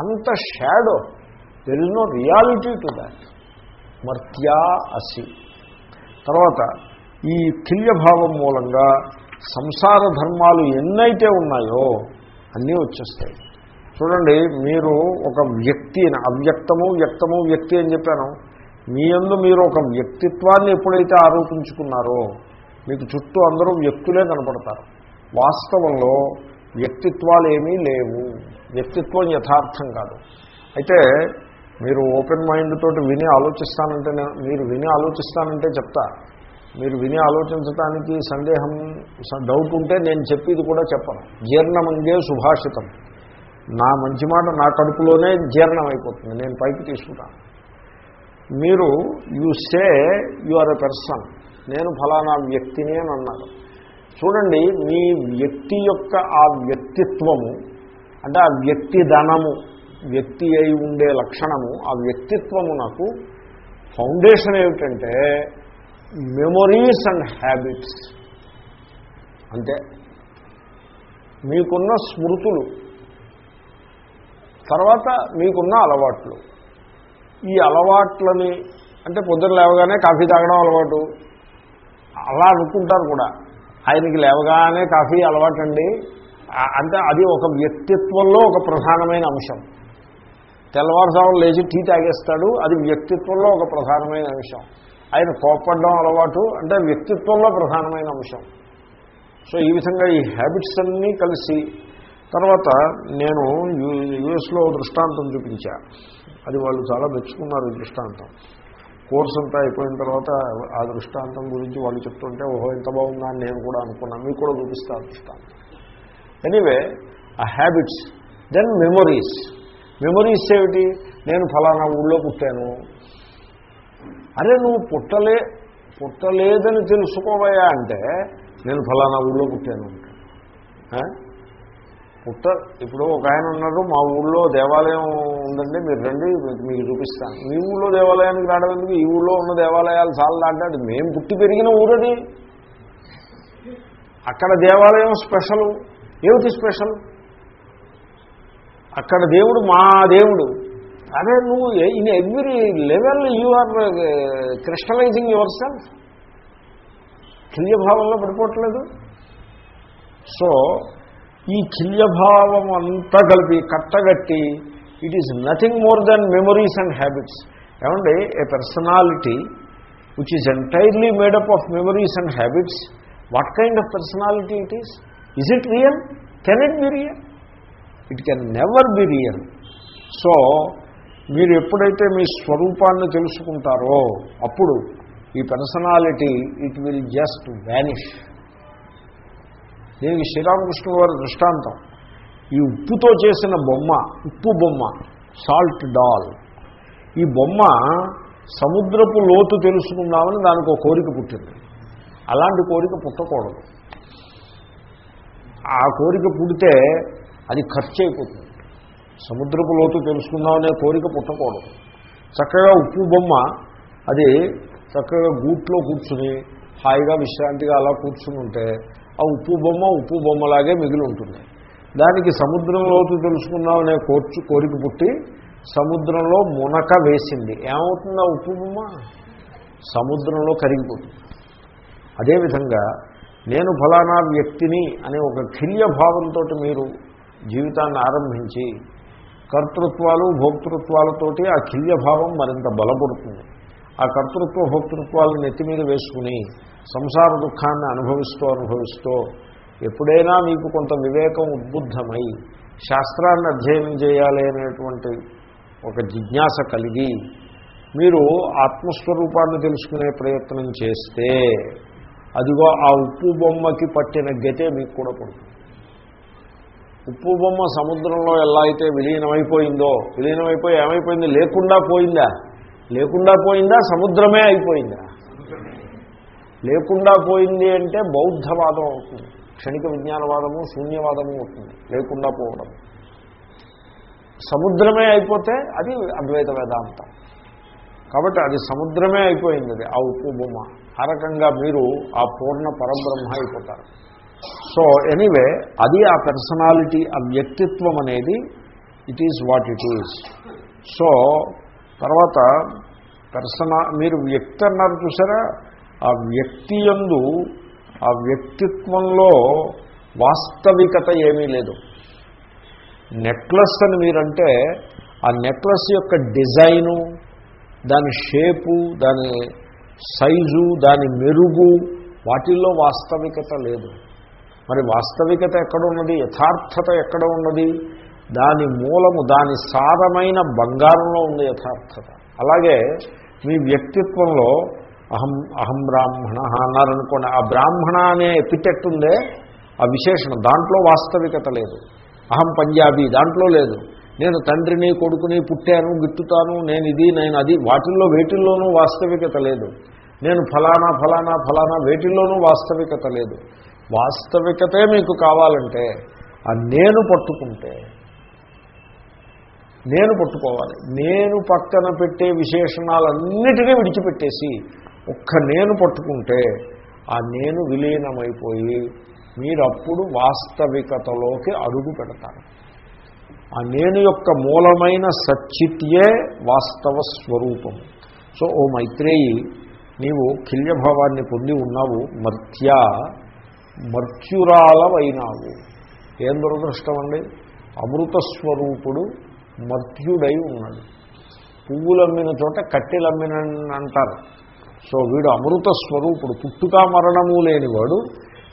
అంత shadow there is no reality to that మర్త్యా అసి. తర్వాత ఈ కిల్యభావం మూలంగా సంసార ధర్మాలు ఎన్నైతే ఉన్నాయో అన్నీ వచ్చేస్తాయి. చూడండి మీరు ఒక వ్యక్తిని అవ్యక్తము వ్యక్తము వ్యక్తి అని చెప్పాను. మీ అందు మీరు ఒక వ్యక్తిత్వాన్ని ఎప్పుడైతే ఆరోపించుకున్నారో మీకు చుట్టూ అందరూ వ్యక్తులే కనపడతారు. వాస్తవంలో వ్యక్తిత్వాలు ఏమీ లేవు. వ్యక్తిత్వం యథార్థం కాదు. అయితే మీరు ఓపెన్ మైండ్ తోటి విని ఆలోచిస్తానంటే నేను- మీరు విని ఆలోచిస్తానంటే చెప్తా. మీరు విని ఆలోచించడానికి సందేహం స- డౌట్ ఉంటే నేను చెప్పేది కూడా చెప్పను. జీర్ణమంగే సుభాషితం. నా మంచి మాట నా కడుపులోనే జీర్ణం అయిపోతుంది నేను పైకి తీసుకుంటాను మీరు you say you are a person నేను ఫలానా వ్యక్తిని అని అన్నారు చూడండి మీ వ్యక్తి యొక్క ఆ వ్యక్తిత్వము అంటే ఆ వ్యక్తి ధనము వ్యక్తి అయి ఉండే లక్షణము ఆ వ్యక్తిత్వము నాకు ఫౌండేషన్ ఏమిటంటే మెమొరీస్ అండ్ హ్యాబిట్స్. అంతే మీకున్న స్మృతులు తర్వాత మీకున్న అలవాట్లు. ఈ అలవాట్లని అంటే పొద్దున లేవగానే కాఫీ తాగడం అలవాటు. అలా అనుకుంటారు కూడా. ఆయనకి లేవగానే కాఫీ అలవాటండి. అంటే అది ఒక వ్యక్తిత్వంలో ఒక ప్రధానమైన అంశం. తెల్లవారుజామున లేచి టీ తాగేస్తాడు అది వ్యక్తిత్వంలో ఒక ప్రధానమైన అంశం. ఆయన కోపడడం అలవాటు అంటే వ్యక్తిత్వంలో ప్రధానమైన అంశం. సో ఈ విధంగా ఈ హ్యాబిట్స్ అన్నీ కలిసి తర్వాత నేను యూఎస్లో యుఎస్లో దృష్టాంతం చూపించా. అది వాళ్ళు చాలా మెచ్చుకున్నారు ఈ దృష్టాంతం. కోర్స్ అంతా అయిపోయిన తర్వాత ఆ దృష్టాంతం గురించి వాళ్ళు చెప్తుంటే ఓహో ఎంత బాగుందా? అని నేను కూడా అనుకున్నాను మీకు కూడా చూపిస్తాను దృష్టాంతం. ఎనీవే ఆ హ్యాబిట్స్ దెన్ మెమొరీస్ మెమొరీస్ ఏమిటి? నేను ఫలానా ఊళ్ళో పుట్టాను. అరే నువ్వు పుట్టలే పుట్టలేదని తెలుసుకోవయా అంటే నేను ఫలానా ఊళ్ళో పుట్టాను పుట్ట ఇప్పుడు ఒక ఆయన ఉన్నారు మా ఊళ్ళో దేవాలయం ఉందండి మీరు రండి మీకు- మీకు చూపిస్తాను. మీ ఊళ్ళో దేవాలయానికి రావడానికి ఈ ఊళ్ళో ఉన్న దేవాలయాలు చాలా అంటే మేము పుట్టి పెరిగిన ఊరది. అక్కడ దేవాలయం స్పెషల్. ఏమిటి స్పెషల్? అక్కడ దేవుడు మా దేవుడు. అదే నువ్వు in every level you are crystallizing yourself. కిల్యభావంలో పడిపోవట్లేదు. సో ఈ చిల్యభావం అంతా కలిపి కట్టగట్టి it is nothing more than memories and habits ఏమండి a personality which is entirely made up of memories and habits what kind of personality it is is it real can it be real it can never be real so మీరు ఎప్పుడైతే మీ స్వరూపాన్ని తెలుసుకుంటారో అప్పుడు ఈ personality it will just vanish దీనికి శ్రీరామకృష్ణ వారి దృష్టాంతం. ఈ ఉప్పుతో చేసిన బొమ్మ ఉప్పు బొమ్మ సాల్ట్ డాల్ ఈ బొమ్మ సముద్రపు లోతు తెలుసుకుందామని దానికి ఒక కోరిక పుట్టింది. అలాంటి కోరిక పుట్టకూడదు. ఆ కోరిక పుడితే అది ఖర్చు అయిపోతుంది. సముద్రపు లోతు తెలుసుకుందామనే కోరిక పుట్టకూడదు. చక్కగా ఉప్పు బొమ్మ అది చక్కగా గూట్లో కూర్చుని హాయిగా విశ్రాంతిగా అలా కూర్చుని ఉంటే ఆ ఉప్పు బొమ్మ ఉప్పు బొమ్మలాగే మిగిలి ఉంటుంది. దానికి సముద్రం లోతు తెలుసుకుందామనే కోర్చు కోరిక పుట్టి సముద్రంలో మునక వేసింది. ఏమవుతుంది ఆ ఉప్పు బొమ్మ? సముద్రంలో కరిగిపోతుంది. అదేవిధంగా నేను ఫలానా వ్యక్తిని అనే ఒక కిల్య భావంతో మీరు జీవితాన్ని ఆరంభించి కర్తృత్వాలు భోక్తృత్వాలతోటి ఆ కిల్య భావం మరింత బలపడుతుంది. ఆ కర్తృత్వ భోక్తృత్వాలను నెత్తి మీద వేసుకుని సంసార దుఃఖాన్ని అనుభవిస్తూ అనుభవిస్తూ ఎప్పుడైనా మీకు కొంత వివేకం ఉద్బుద్ధమై శాస్త్రాన్ని అధ్యయనం చేయాలి అనేటువంటి ఒక జిజ్ఞాస కలిగి మీరు ఆత్మస్వరూపాన్ని తెలుసుకునే ప్రయత్నం చేస్తే అదిగో ఆ ఉప్పు బొమ్మకి పట్టిన గతే మీకు కూడా పడుతుంది. ఉప్పు బొమ్మ సముద్రంలో ఎలా అయితే విలీనమైపోయిందో విలీనమైపోయి ఏమైపోయింది? లేకుండా పోయిందా? లేకుండా పోయిందా? సముద్రమే అయిపోయిందా? లేకుండా పోయింది అంటే బౌద్ధవాదం అవుతుంది. క్షణిక విజ్ఞానవాదము శూన్యవాదము అవుతుంది. లేకుండా పోవడం. సముద్రమే అయిపోతే అది అద్వైత వేదాంతం. కాబట్టి అది సముద్రమే అయిపోయింది అది ఆ ఉప్పు బొమ్మ. ఆ రకంగా మీరు ఆ పూర్ణ పరబ్రహ్మ అయిపోతారు. సో ఎనీవే అది ఆ పర్సనాలిటీ ఆ వ్యక్తిత్వం అనేది it is what it is so తర్వాత పర్సనా మీరు వ్యక్తి అన్నారు చూసారా? ఆ వ్యక్తి యందు ఆ వ్యక్తిత్వంలో వాస్తవికత ఏమీ లేదు. నెక్లెస్ అని మీరంటే ఆ నెక్లెస్ యొక్క డిజైను దాని షేపు దాని సైజు దాని మెరుగు వాటిల్లో వాస్తవికత లేదు. మరి వాస్తవికత ఎక్కడ ఉన్నది యథార్థత ఎక్కడ ఉన్నది? దాని మూలము దాని సారమైన బంగారంలో ఉంది యథార్థత. అలాగే మీ వ్యక్తిత్వంలో అహం అహం బ్రాహ్మణ అన్నారనుకోండి. ఆ బ్రాహ్మణ అనే ఎపిటెట్ ఉందే ఆ విశేషణం. దాంట్లో వాస్తవికత లేదు. అహం పంజాబీ దాంట్లో లేదు. నేను తండ్రిని కొడుకుని పుట్టాను గిట్టుతాను నేను ఇది నేను అది వాటిల్లో వేటిల్లోనూ వాస్తవికత లేదు. నేను ఫలానా ఫలానా ఫలానా వేటిల్లోనూ వాస్తవికత లేదు. వాస్తవికతే మీకు కావాలంటే ఆ నేను పట్టుకుంటే నేను పట్టుకోవాలి. నేను పక్కన పెట్టే విశేషణాలన్నిటినీ విడిచిపెట్టేసి ఒక్క నేను పట్టుకుంటే ఆ నేను విలీనమైపోయి మీరు అప్పుడు వాస్తవికతలోకి అడుగు పెడతారు. ఆ నేను యొక్క మూలమైన సచ్చిత్యే వాస్తవ స్వరూపం. సో ఓ మైత్రేయి నీవు కిల్యభావాన్ని పొంది ఉన్నావు మర్త్యా మర్త్యురాలవైనావు. ఏం దురదృష్టం అండి అమృత స్వరూపుడు మర్త్యుడై ఉన్నాడు. పువ్వులమ్మిన చోట కట్టెలమ్మిన అంటారు. సో వీడు అమృత స్వరూపుడు. పుట్టుక మరణము లేనివాడు.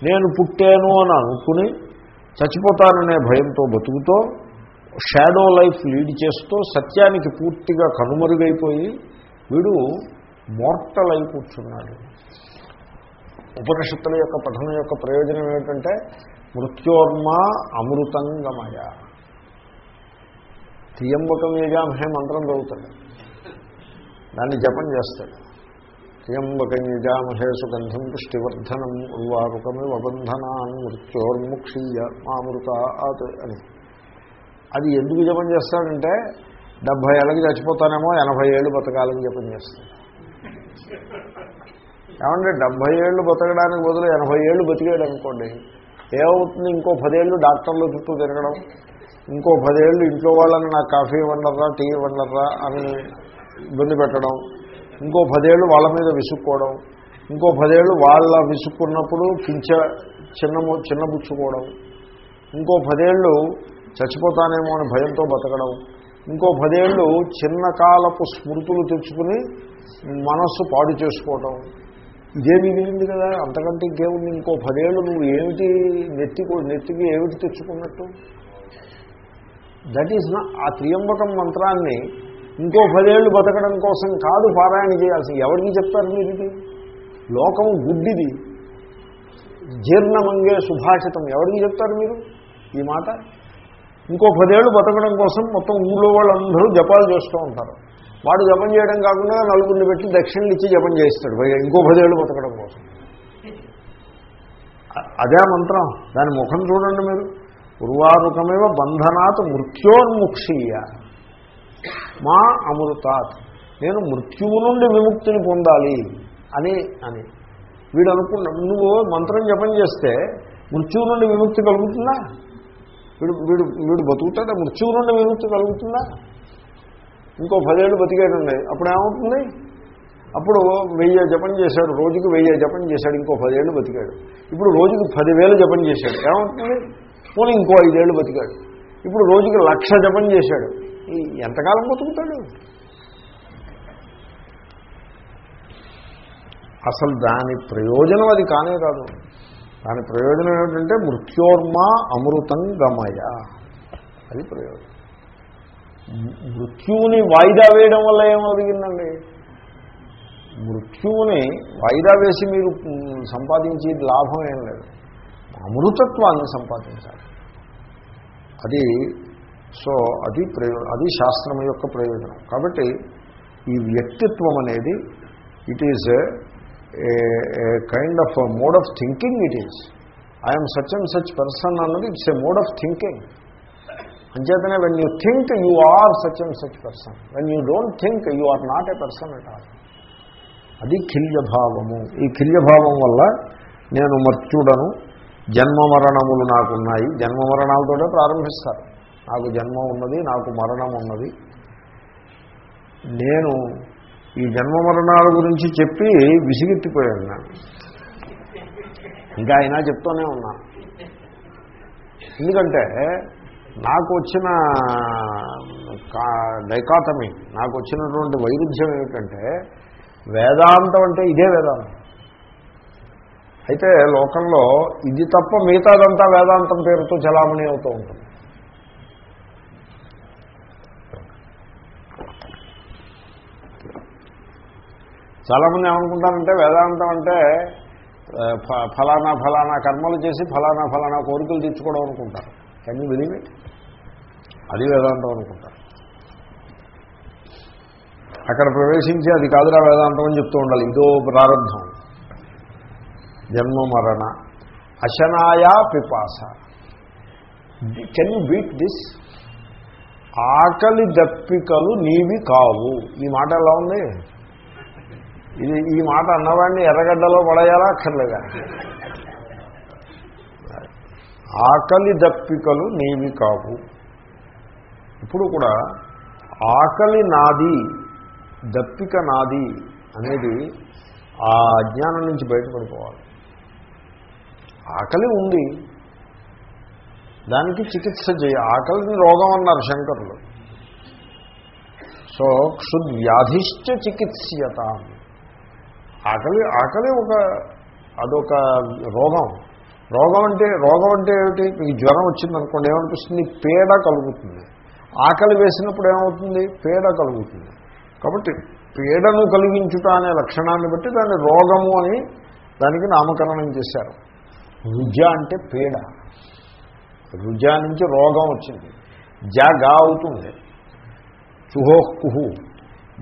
నేను పుట్టాను అని అనుకుని చచ్చిపోతాననే భయంతో బతుకుతో షాడో లైఫ్ లీడ్ చేస్తూ సత్యానికి పూర్తిగా కనుమరుగైపోయి వీడు మోర్టల్ అయి కూర్చున్నాడు. ఉపనిషత్తుల యొక్క పఠనం యొక్క ప్రయోజనం ఏమిటంటే మృత్యోర్మ అమృతంగమయ. త్రియంబకం యజామహే మంత్రం చదువుతాడు. దాన్ని జపం చేస్తాడు. త్రియంబకం యజామహే సుగంధం పుష్టివర్ధనం ఉర్వారుకమే వబంధనాన్ మృత్యోర్ముక్షీయ మామృత అని. అది ఎందుకు జపం చేస్తాడంటే డెబ్భై ఏళ్ళకి చచ్చిపోతానేమో ఎనభై ఏళ్ళు బతకాలని జపం చేస్తాడు. ఏమంటే డెబ్భై ఏళ్ళు బతకడానికి బదులు ఎనభై ఏళ్ళు బతికాడు అనుకోండి. ఏమవుతుంది? ఇంకో పదేళ్ళు డాక్టర్ల చుట్టూ తిరగడం. ఇంకో పదేళ్ళు ఇంట్లో వాళ్ళని నాకు కాఫీ ఇవ్వండరా టీ ఇవ్వండరా అని ఇబ్బంది పెట్టడం. ఇంకో పదేళ్ళు వాళ్ళ మీద విసుక్కోవడం ఇంకో పదేళ్ళు వాళ్ళ విసుక్కున్నప్పుడు కించ చిన్న చిన్నబుచ్చుకోవడం ఇంకో పదేళ్ళు చచ్చిపోతానేమో అని భయంతో బతకడం ఇంకో పదేళ్ళు చిన్న కాలపు స్మృతులు తెచ్చుకుని మనస్సు పాడు చేసుకోవడం. ఇదే మిగిలింది కదా అంతకంటే ఇంకేముంది? ఇంకో పదేళ్ళు నువ్వు ఏమిటి నెత్తి నెత్తికి ఏమిటి తెచ్చుకున్నట్టు? దట్ ఈజ్ నా ఆ త్రియంబకం మంత్రాన్ని ఇంకో పదేళ్ళు బతకడం కోసం కాదు పారాయణ చేయాల్సి. ఎవరికి చెప్తారు మీరు ఇది? లోకం గుడ్డిది. జీర్ణమంగే సుభాషితం. ఎవరికి చెప్తారు మీరు ఈ మాట? ఇంకో పదేళ్ళు బతకడం కోసం మొత్తం ఊళ్ళో వాళ్ళందరూ జపాలు చేస్తూ ఉంటారు. వాడు జపం చేయడం కాకుండా నలుగురిని పెట్టి దక్షిణలు ఇచ్చి జపం చేస్తాడు ఇంకో పదేళ్ళు బతకడం కోసం. అదే మంత్రం. దాని ముఖం చూడండి మీరు. పూర్వారుకమేవ బంధనాత్ మృత్యోన్ముక్షీయ. మా అమృతాత్ నేను మృత్యువు నుండి విముక్తిని పొందాలి అని అని. వీడు అనుకున్నా నువ్వు మంత్రం జపం చేస్తే మృత్యువు నుండి విముక్తి కలుగుతుందా? వీడు వీడు వీడు బతుకుతాడా? మృత్యువు నుండి విముక్తి కలుగుతుందా? ఇంకో పదేళ్ళు బతికేటండి. అప్పుడు ఏమవుతుంది? అప్పుడు వెయ్యి జపం చేశాడు రోజుకి వెయ్యి జపం చేశాడు ఇంకో పదేళ్ళు బతికాడు. ఇప్పుడు రోజుకి పదివేలు జపం చేశాడు. ఏమవుతుంది? పోనీ ఇంకో ఐదేళ్ళు బతికాడు. ఇప్పుడు రోజుకి లక్ష జపం చేశాడు. ఎంతకాలం బతుకుతాడు? అసలు దాని ప్రయోజనం అది కానే కాదు. దాని ప్రయోజనం ఏమిటంటే మృత్యోర్మ అమృతం గమయ. అది ప్రయోజనం. మృత్యువుని వాయిదా వేయడం వల్ల ఏమొదిగిందండి మృత్యువుని వాయిదా వేసి మీరు సంపాదించే లాభం ఏం లేదు. అమృతత్వాన్ని సంపాదించాలి. అది సో అది ప్రయోజనం అది శాస్త్రం యొక్క ప్రయోజనం. కాబట్టి ఈ వ్యక్తిత్వం అనేది it is a kind of mode of thinking it is I'm such and such person అన్నది it's a mode of thinking అంచేతనే when you think you are such and such person when you don't think you are not a person at all అది కిల్యభావము. ఈ కిల్యభావం వల్ల నేను మర్త్యుడను జన్మ మరణములు నాకున్నాయి. జన్మ మరణాలతోనే ప్రారంభిస్తారు. నాకు జన్మ ఉన్నది నాకు మరణం ఉన్నది. నేను ఈ జన్మ మరణాల గురించి చెప్పి విసిగెత్తిపోయాను నేను. ఇంకా అయినా చెప్తూనే ఉన్నా. ఎందుకంటే నాకు వచ్చిన డైకాటమీ నాకు వచ్చినటువంటి వైరుధ్యం ఏమిటంటే వేదాంతం అంటే ఇదే వేదాంతం. అయితే లోకంలో ఇది తప్ప మిగతాదంతా వేదాంతం పేరుతో చలామణి అవుతూ ఉంటుంది. చాలామంది ఏమనుకుంటారంటే వేదాంతం అంటే ఫలానా ఫలానా కర్మలు చేసి ఫలానా ఫలానా కోరికలు తీర్చుకోవడం అనుకుంటారు. కానీ బిలీవ్ ఇట్ అది వేదాంతం అనుకుంటారు. అక్కడ ప్రవేశించి అది కాదురా వేదాంతం అని చెప్తూ ఉండాలి. ఇదో ప్రారంభం. జన్మ మరణ అశనాయా పిపాస. కెన్ యూ బీట్ దిస్ ఆకలి దప్పికలు నీవి కావు. ఈ మాట ఎలా ఉంది? ఇది ఈ మాట అన్నవాడిని ఎర్రగడ్డలో పడేయాలా అక్కర్లేదా? ఆకలి దప్పికలు నీవి కావు. ఇప్పుడు కూడా ఆకలి నాది దప్పిక నాది అనేది ఆ అజ్ఞానం నుంచి బయటపడిపోవాలి. ఆకలి ఉంది. దానికి చికిత్స చేయ ఆకలిని రోగం అన్నారు శంకరులు. సో క్షుద్వ్యాధిశ్చ చికిత్స్యత. ఆకలి ఆకలి ఒక అదొక రోగం. రోగం అంటే రోగం అంటే ఏమిటి? మీకు జ్వరం వచ్చిందనుకోండి ఏమనిపిస్తుంది? పేడ కలుగుతుంది. ఆకలి వేసినప్పుడు ఏమవుతుంది? పేడ కలుగుతుంది. కాబట్టి పీడను కలిగించుట అనే లక్షణాన్ని బట్టి దాన్ని రోగము అని దానికి నామకరణం చేశారు. రుజ అంటే పీడ. రుజ నుంచి రోగం వచ్చింది. జా గా అవుతుంది చుహోహ్ కుహు.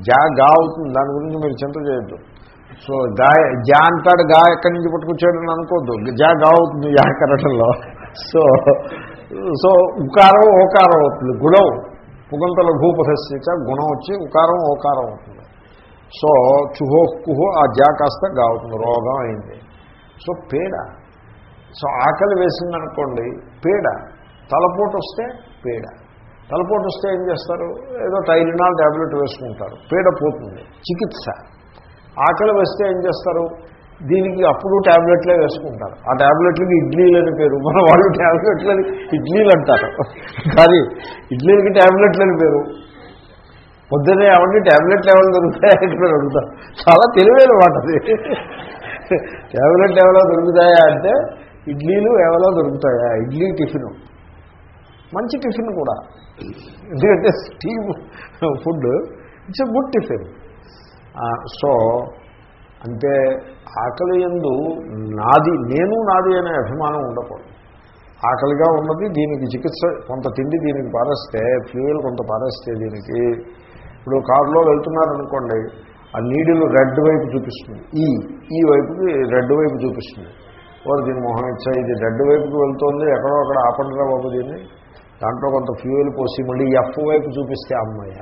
జా గా అవుతుంది దాని గురించి మీరు చింత చేయొద్దు. సో గాయ జా అంటాడు గా ఎక్కడి నుంచి పుట్టుకొచ్చాడు అని అనుకోద్దు. జా గా అవుతుంది జా కరటంలో. సో సో ఉకారం ఓకారం అవుతుంది. గుణం. పుగంతల భూపథస్య గుణం వచ్చి ఉకారం ఓకారం అవుతుంది. సో చుహో కుహో ఆ జా కాస్త గా అవుతుంది రోగం అయింది. సో పేడ. సో ఆకలి వేసిందనుకోండి పేడ. తలపోటు వస్తే పేడ. తలపోటు వస్తే ఏం చేస్తారు? ఏదో టైలినాల్ ట్యాబ్లెట్ వేసుకుంటారు. పీడ పోతుంది. చికిత్స. ఆకలి వేస్తే ఏం చేస్తారు? దీనికి అప్పుడు ట్యాబ్లెట్లే వేసుకుంటారు. ఆ ట్యాబ్లెట్లకి ఇడ్లీలని పేరు. మన వాళ్ళు ట్యాబ్లెట్లని ఇడ్లీలు అంటారు. కానీ ఇడ్లీలకి ట్యాబ్లెట్లని పేరు. పొద్దున్నే ఏమంటే ట్యాబ్లెట్లు ఏమైనా దొరుకుతాయా? ఇక్కడ అడుగుతారు చాలా తెలివైన మాట అది. ట్యాబ్లెట్ ఎవరో దొరుకుతాయా అంటే ఇడ్లీలు ఎవరో దొరుకుతాయా? ఇడ్లీ టిఫిన్. మంచి టిఫిన్ కూడా. ఎందుకంటే steam food it's a good tiffin. So అంటే ఆకలి ఎందు నాది నేను నాది అనే అభిమానం ఉండకూడదు. ఆకలిగా ఉన్నది దీనికి చికిత్స కొంత తిండి దీనికి పారేస్తే ఫ్యూయల్ కొంత పారేస్తే దీనికి. ఇప్పుడు కారులో వెళ్తున్నారనుకోండి ఆ నీడిలు రెడ్ వైపు చూపిస్తుంది. ఈ ఈ వైపుకి రెడ్ వైపు చూపిస్తుంది. వారు దీని మొహం ఇచ్చా ఇది రెడ్ వైపుకి వెళ్తోంది ఎక్కడో అక్కడ ఆపండిరా బాబు దీన్ని. దాంట్లో కొంత ఫ్యూయల్ పోసి మళ్ళీ ఎఫ్ వైపు చూపిస్తే అమ్మాయ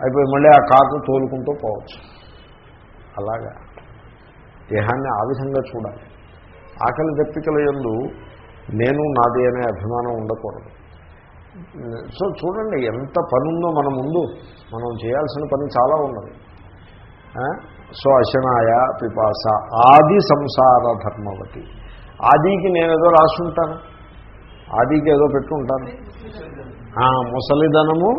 అయిపోయి మళ్ళీ ఆ కారు తోలుకుంటూ పోవచ్చు. అలాగా. దేహాన్ని ఆ విధంగా చూడాలి. ఆకలి దప్పికల ఎందు నేను నాది అనే అభిమానం ఉండకూడదు. సో చూడండి ఎంత పనుందో మన ముందు. మనం చేయాల్సిన పని చాలా ఉన్నది. సో అశనాయ పిపాస ఆది సంసార ధర్మవతి. ఆదికి నేను ఏదో రాసుంటాను. ఆదికి ఏదో పెట్టుకుంటాను ముసలిధనము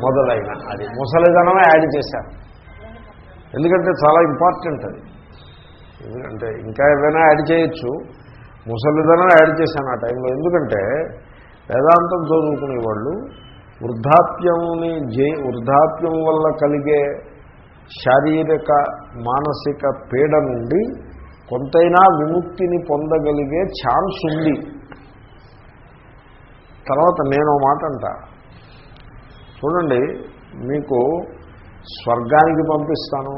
మొదలైన అది ముసలిధనమే యాడ్ చేశారు. ఎందుకంటే చాలా ఇంపార్టెంట్ అది. ఎందుకంటే ఇంకా ఏదైనా యాడ్ చేయొచ్చు. ముసలిధనం యాడ్ చేశాను ఆ టైంలో. ఎందుకంటే వేదాంతం చదువుకునే వాళ్ళు వృద్ధాప్యముని జే వృద్ధాప్యం వల్ల కలిగే శారీరక మానసిక పీడ నుండి కొంతైనా విముక్తిని పొందగలిగే ఛాన్స్ ఉంది. తర్వాత నేను మాట అంట. చూడండి మీకు స్వర్గానికి పంపిస్తాను.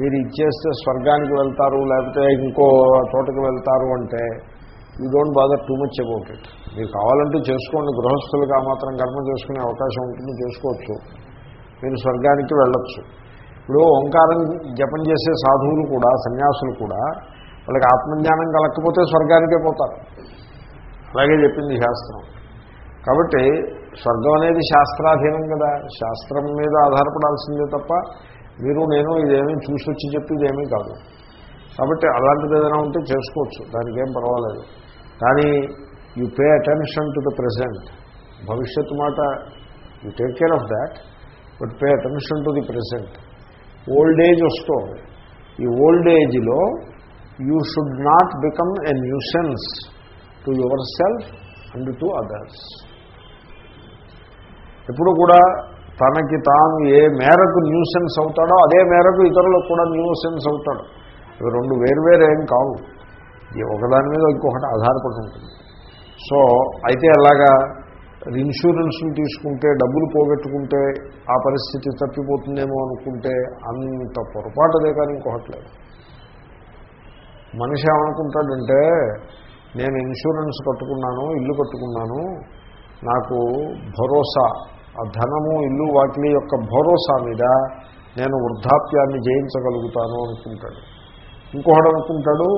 మీరు ఇచ్చేస్తే స్వర్గానికి వెళ్తారు లేకపోతే ఇంకో చోటకి వెళ్తారు అంటే you don't bother too much about it మీరు కావాలంటే చేసుకోండి గృహస్థులుగా ఆ మాత్రం కర్మ చేసుకునే అవకాశం ఉంటుంది చేసుకోవచ్చు. మీరు స్వర్గానికి వెళ్ళొచ్చు. ఇప్పుడు ఓంకారం జపం చేసే సాధువులు కూడా సన్యాసులు కూడా వాళ్ళకి ఆత్మజ్ఞానం కలగకపోతే స్వర్గానికే పోతారు. అలాగే చెప్పింది శాస్త్రం. కాబట్టి స్వర్గం అనేది శాస్త్రాధీనం కదా. శాస్త్రం మీద ఆధారపడాల్సిందే తప్ప మీరు నేను ఇదేమీ చూసి వచ్చి చెప్పి ఇదేమీ కాదు. కాబట్టి అలాంటిది ఏదైనా ఉంటే చేసుకోవచ్చు. దానికి ఏం పర్వాలేదు. కానీ you pay attention to the present భవిష్యత్తు మాట you take care of that but pay attention to the present old age వస్తుంది ఈ ఓల్డ్ ఏజ్లో you should not become a nuisance to yourself and to others ఎప్పుడు కూడా తనకి తాను ఏ మేరకు న్యూసెన్స్ అవుతాడో అదే మేరకు ఇతరులకు కూడా న్యూసెన్స్ అవుతాడు. ఇవి రెండు వేరువేరు ఏం కావు. ఇది ఒకదాని మీద ఇంకొకటి ఆధారపడి ఉంటుంది. సో అయితే అలాగా ఇన్సూరెన్స్లు తీసుకుంటే డబ్బులు పోగొట్టుకుంటే ఆ పరిస్థితి తప్పిపోతుందేమో అనుకుంటే అంత పొరపాటుదే కానీ ఇంకొకటి లేదు. మనిషి ఏమనుకుంటాడంటే నేను ఇన్సూరెన్స్ కట్టుకున్నాను ఇల్లు కట్టుకున్నాను నాకు భరోసా ఆ ధనము ఇల్లు వాకిలి యొక్క భరోసా మీద నేను వృద్ధాప్యాన్ని జయించగలుగుతాను అనుకుంటాడు. ఇంకొకడు అనుకుంటాడు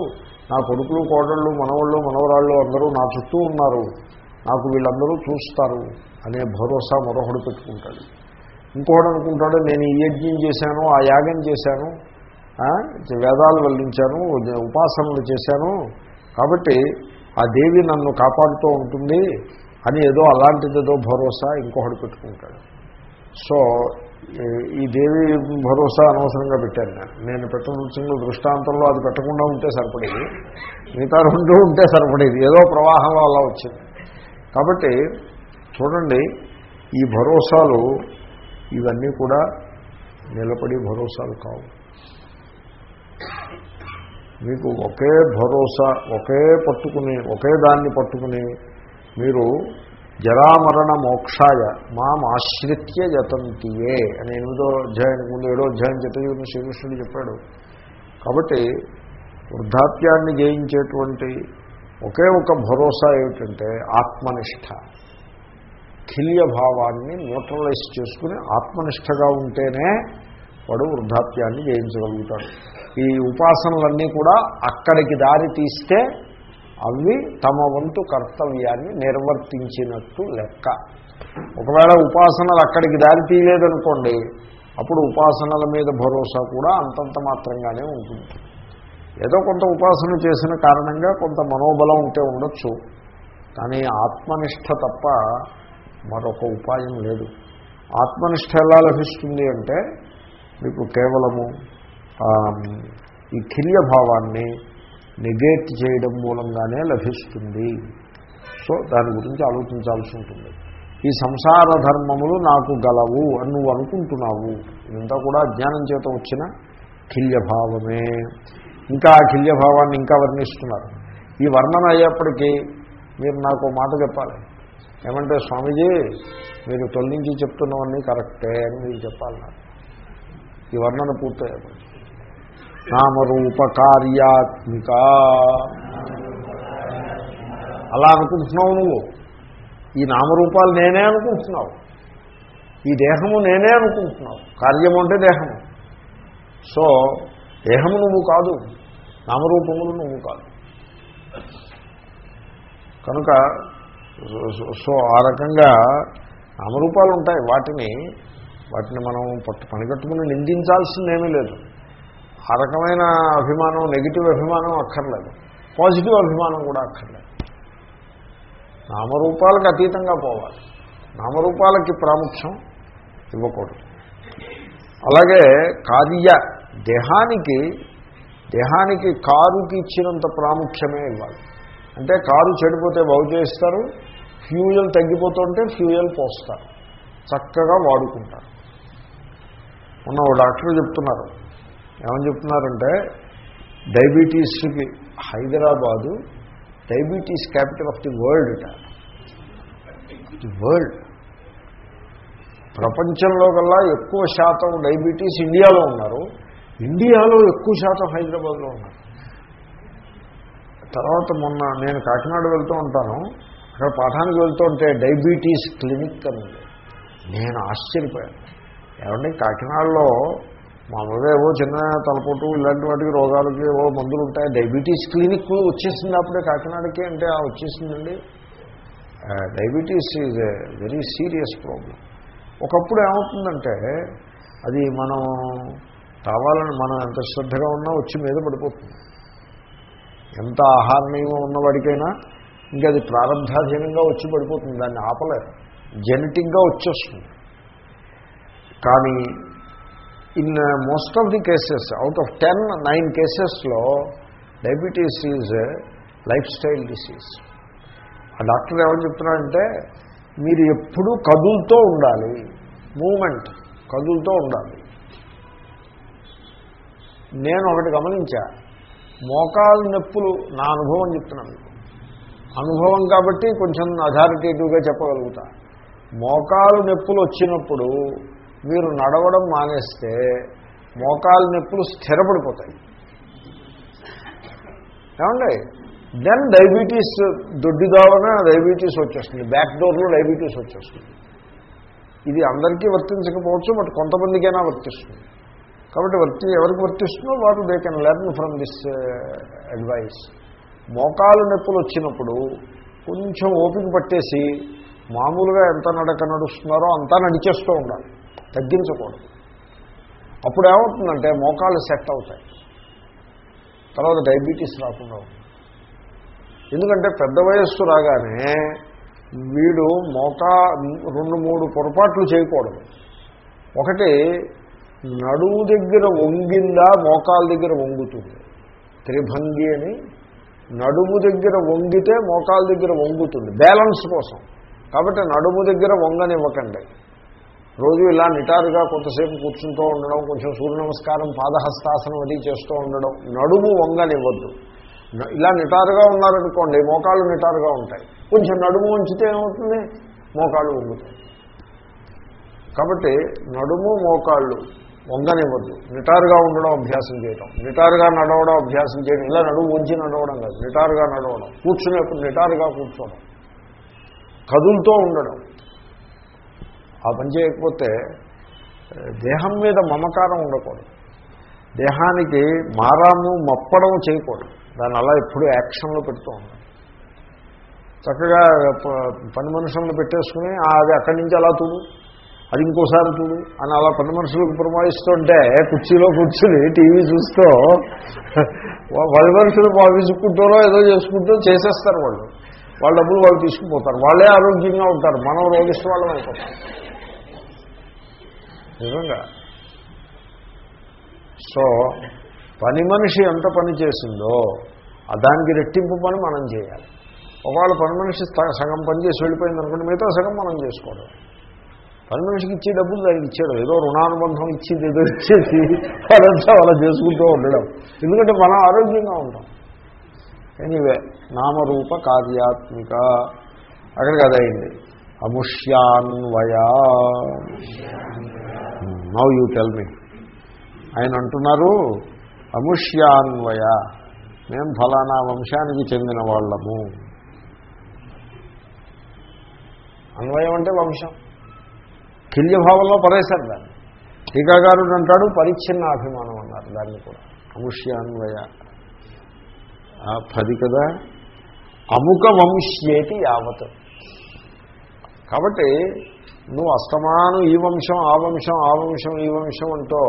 నా కొడుకులు కోడళ్ళు మనవాళ్ళు మనవరాళ్ళు అందరూ నా చుట్టూ ఉన్నారు నాకు వీళ్ళందరూ చూస్తారు అనే భరోసా మరొకడు పెట్టుకుంటాడు. ఇంకొకడు అనుకుంటాడు నేను ఈ యజ్ఞం చేశాను ఆ యాగం చేశాను వేదాలు వెల్లించాను ఉపాసనలు చేశాను కాబట్టి ఆ దేవి నన్ను కాపాడుతూ ఉంటుంది అని ఏదో అలాంటిది ఏదో భరోసా ఇంకొకటి పెట్టుకుంటాడు. సో ఈ- ఈ దేవి భరోసా అనవసరంగా పెట్టాను నేను. నేను పెట్టవలసిన దృష్టాంతంలో అది పెట్టకుండా ఉంటే సరిపడేది. మిగతా రెండు ఉంటే సరిపడేది. ఏదో ప్రవాహంలో అలా వచ్చింది. కాబట్టి చూడండి ఈ భరోసాలు ఇవన్నీ కూడా నిలబడి భరోసాలు కావు. మీకు ఒకే భరోసా ఒకే పట్టుకుని ఒకే దాన్ని పట్టుకుని మీరు జరామరణ మోక్షాయ మాం ఆశ్రిత్య జతంతియే అని ఎనిమిదో అధ్యాయానికి ముందు ఏడో అధ్యాయం జతయుని శ్రీకృష్ణుడు చెప్పాడు. కాబట్టి వృద్ధాప్యాన్ని జయించేటువంటి ఒకే ఒక భరోసా ఏమిటంటే ఆత్మనిష్ట. కిల్య భావాన్ని న్యూట్రలైజ్ చేసుకుని ఆత్మనిష్టగా ఉంటేనే వాడు వృద్ధాప్యాన్ని జయించగలుగుతాడు. ఈ ఉపాసనలన్నీ కూడా అక్కడికి దారి తీస్తే అవి తమ వంతు కర్తవ్యాన్ని నిర్వర్తించినట్టు లెక్క. ఒకవేళ ఉపాసనలు అక్కడికి దారి తీయలేదనుకోండి అప్పుడు ఉపాసనల మీద భరోసా కూడా అంతంత మాత్రంగానే ఉంటుంది. ఏదో కొంత ఉపాసన చేసిన కారణంగా కొంత మనోబలం ఉంటే ఉండొచ్చు కానీ ఆత్మనిష్ట తప్ప మరొక ఉపాయం లేదు. ఆత్మనిష్ట ఎలా లభిస్తుంది అంటే మీకు కేవలము ఈ కిల్య భావాన్ని నెగేట్ చేయడం మూలంగానే లభిస్తుంది. సో దాని గురించి ఆలోచించాల్సి ఉంటుంది. ఈ సంసార ధర్మములు నాకు గలవు అని నువ్వు అనుకుంటున్నావు. ఇదంతా కూడా అజ్ఞానం చేత వచ్చిన కిల్యభావమే. ఇంకా ఆ కిల్యభావాన్ని ఇంకా వర్ణిస్తున్నారు. ఈ వర్ణన అయ్యేప్పటికీ మీరు నాకు ఓ మాట చెప్పాలి. ఏమంటే స్వామీజీ మీరు తొలగించి చెప్తున్నవన్నీ కరెక్టే అని మీరు చెప్పాలి నాకు. ఈ వర్ణన పూర్తయ్యారు నామరూపకార్యాత్మిక అలా అనుకుంటున్నావు నువ్వు. ఈ నామరూపాలు నేనే అనుకుంటున్నావు. ఈ దేహము నేనే అనుకుంటున్నావు. కార్యము అంటే దేహము. సో దేహము నువ్వు కాదు. నామరూపములు నువ్వు కాదు. కనుక సో ఆ రకంగా నామరూపాలు ఉంటాయి వాటిని వాటిని మనం పట్టు పనికట్టుకుని నిందించాల్సిందేమీ లేదు. ఆ రకమైన అభిమానం నెగిటివ్ అభిమానం అక్కర్లేదు. పాజిటివ్ అభిమానం కూడా అక్కర్లేదు. నామరూపాలకు అతీతంగా పోవాలి. నామరూపాలకి ప్రాముఖ్యం ఇవ్వకూడదు. అలాగే కార్య దేహానికి దేహానికి కారుకి ఇచ్చినంత ప్రాముఖ్యమే ఇవ్వాలి. అంటే కారు చెడిపోతే బాగు చేస్తారు ఫ్యూయల్ తగ్గిపోతుంటే ఫ్యూయల్ పోస్తారు. చక్కగా వాడుకుంటారు. మొన్న ఓ డాక్టర్ చెప్తున్నారు ఏమని చెప్తున్నారంటే డయాబెటీస్కి Hyderabad diabetes capital of the world ఇట ది వరల్డ్. ప్రపంచంలో కల్లా ఎక్కువ శాతం డయాబెటీస్ ఇండియాలో ఉన్నారు. ఇండియాలో ఎక్కువ శాతం హైదరాబాద్లో ఉన్నారు. తర్వాత మొన్న నేను కాకినాడ వెళ్తూ ఉంటాను. అక్కడ పాఠానికి వెళ్తూ ఉంటే డయాబెటీస్ క్లినిక్ అని ఉంది. నేను ఆశ్చర్యపోయాను. ఏమంటే కాకినాడలో మామూలుగా ఏవో చిన్న తలపోటు ఇలాంటి వాటికి రోగాలకి ఏవో మందులు ఉంటాయి. డయాబెటీస్ క్లినిక్ వచ్చేసింది అప్పుడే కాకినాడకి అంటే ఆ వచ్చేసిందండి. Diabetes is a very serious problem. ఒకప్పుడు ఏమవుతుందంటే అది మనం కావాలని మనం ఎంత శ్రద్ధగా ఉన్నా వచ్చి మీద పడిపోతుంది. ఎంత ఆహార నియమం ఉన్నవాడికైనా ఇంకా అది ప్రారంభాధీనంగా వచ్చి పడిపోతుంది. దాన్ని ఆపలేరు జెనెటిక్గా వచ్చేస్తుంది. కానీ in most of the cases out of ten nine కేసెస్లో diabetes is lifestyle disease. ఆ డాక్టర్ ఏమని చెప్తున్నారంటే మీరు ఎప్పుడూ కదులుతూ ఉండాలి. మూమెంట్ కదులుతూ ఉండాలి. నేను ఒకటి గమనించా మోకాలు నొప్పులు నా అనుభవం చెప్తున్నాను. అనుభవం కాబట్టి కొంచెం అథారిటేటివ్గా చెప్పగలుగుతా. మోకాలు నొప్పులు వచ్చినప్పుడు మీరు నడవడం మానేస్తే మోకాలు నొప్పులు స్థిరపడిపోతాయి. ఏమండి? దెన్ డయాబెటీస్ దొడ్డిదావన డయాబెటీస్ వచ్చేస్తుంది. బ్యాక్ డోర్లో డయాబెటీస్ వచ్చేస్తుంది. ఇది అందరికీ వర్తించకపోవచ్చు బట్ కొంతమందికైనా వర్తిస్తుంది. కాబట్టి వర్తి ఎవరికి వర్తిస్తుందో వారు they can learn from this advice మోకాలు నొప్పులు వచ్చినప్పుడు కొంచెం ఓపిక పట్టేసి మామూలుగా ఎంత నడక నడుస్తున్నారో అంతా నడిచేస్తూ ఉండాలి. తగ్గించకూడదు. అప్పుడు ఏమవుతుందంటే మోకాళ్ళు సెట్ అవుతాయి. తర్వాత డయాబెటీస్ రాకుండా ఎందుకంటే పెద్ద వయస్సు రాగానే వీడు మోకా రెండు మూడు పొరపాట్లు చేయకూడదు. ఒకటి నడువు దగ్గర వంగిందా మోకాల దగ్గర వంగుతుంది. త్రిభంగి అని నడుము దగ్గర వంగితే మోకాల దగ్గర వంగుతుంది. బ్యాలెన్స్ కోసం. కాబట్టి నడుము దగ్గర వంగనివ్వకండి. రోజు ఇలా నిటారుగా కొంతసేపు కూర్చుంటూ ఉండడం కొంచెం సూర్య నమస్కారం పాదహస్తాసనం అది చేస్తూ ఉండడం నడుము వంగనివ్వద్దు. ఇలా నిటారుగా ఉన్నారనుకోండి మోకాళ్ళు నిటారుగా ఉంటాయి. కొంచెం నడుము ఉంచితే ఏమవుతుంది? మోకాళ్ళు వంగుతాయి. కాబట్టి నడుము మోకాళ్ళు వంగనివ్వద్దు. నిటారుగా ఉండడం అభ్యాసం చేయడం నిటారుగా నడవడం అభ్యాసం చేయడం. ఇలా నడుము ఉంచి నడవడం కాదు. నిటారుగా నడవడం. కూర్చునేప్పుడు నిటారుగా కూర్చోవడం. కదులుతూ ఉండడం. ఆ పని చేయకపోతే దేహం మీద మమకారం ఉండకూడదు. దేహానికి మారాము మప్పడం చేయకూడదు. దాన్ని అలా ఎప్పుడూ యాక్షన్లో పెడుతూ ఉండాలి. చక్కగా పని మనుషులను పెట్టేసుకుని అది అక్కడి నుంచి అలా తుడు అది ఇంకోసారి చూడు అని అలా పని మనుషులకు ప్రమాదిస్తుంటే కుర్చీలో కూర్చుని టీవీ చూస్తూ పది మనుషులు విసుక్కుంటారో ఏదో చేసుకుంటూ చేసేస్తారు వాళ్ళు. వాళ్ళ డబ్బులు వాళ్ళు తీసుకుపోతారు. వాళ్ళే ఆరోగ్యంగా ఉంటారు. మనం రోగిష్ట వాళ్ళం అయిపోతాం. నిజంగా. సో పని మనిషి ఎంత పని చేసిందో దానికి రెట్టింపు పని మనం చేయాలి. ఒకవేళ పని మనిషి స- సగం పని చేసి వెళ్ళిపోయింది అనుకుంటే మిగతా సగం మనం చేసుకోవడం. పని మనిషికి ఇచ్చే డబ్బులు దానికి ఇచ్చాడు ఏదో రుణానుబంధం ఇచ్చింది ఏదో ఇచ్చేసి అదంతా అలా చేసుకుంటూ ఉండడం. ఎందుకంటే మనం ఆరోగ్యంగా ఉంటాం. ఎనీవే నామరూప కార్యాత్మిక. అక్కడికి అదైంది. అముష్యాన్వయా. నవ్ యూ టెల్ మీ ఆయన అంటున్నారు అముష్యాన్వయ మేము ఫలానా వంశానికి చెందిన వాళ్ళము. అన్వయం అంటే వంశం. కిల్యభావంలో పరేశారు దాన్ని. టీకాకారుడు అంటాడు పరిచ్ఛిన్న అభిమానం అన్నారు దాన్ని కూడా. అముష్యాన్వయ. పది కదా? అముక వంశ్యేటి యావత్. కాబట్టి నువ్వు అస్తమానం ఈ వంశం ఆ వంశం ఆ వంశం ఈ వంశం అంటూ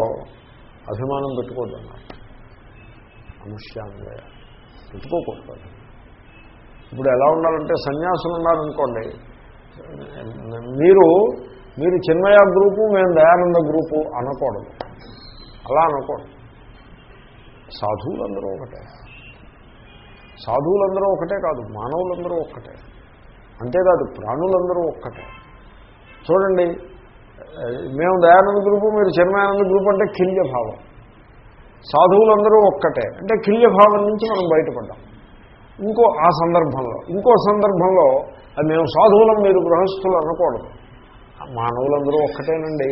అభిమానం పెట్టుకోవద్దు అన్నారు అముష్యాన్వయ పెట్టుకోకూడదు ఇప్పుడు ఎలా ఉండాలంటే సన్యాసులు ఉన్నారనుకోండి మీరు మీరు చిన్మయ గ్రూపు మేము దయానంద గ్రూపు అనకూడదు. అలా అనకూడదు. సాధువులందరూ ఒకటే. సాధువులందరూ ఒకటే కాదు మానవులందరూ ఒక్కటే అంతేకాదు ప్రాణులందరూ ఒక్కటే. చూడండి మేము దయానంద గ్రూపు మీరు చిన్మయానంద గ్రూప్ అంటే కిల్య భావం. సాధువులందరూ ఒక్కటే. అంటే కిల్య భావం నుంచి మనం బయటపడ్డాం. ఇంకో ఆ సందర్భంలో ఇంకో సందర్భంలో అది మేము సాధువులం మీరు గృహస్థులు అనకూడదు. మానవులందరూ ఒక్కటేనండి.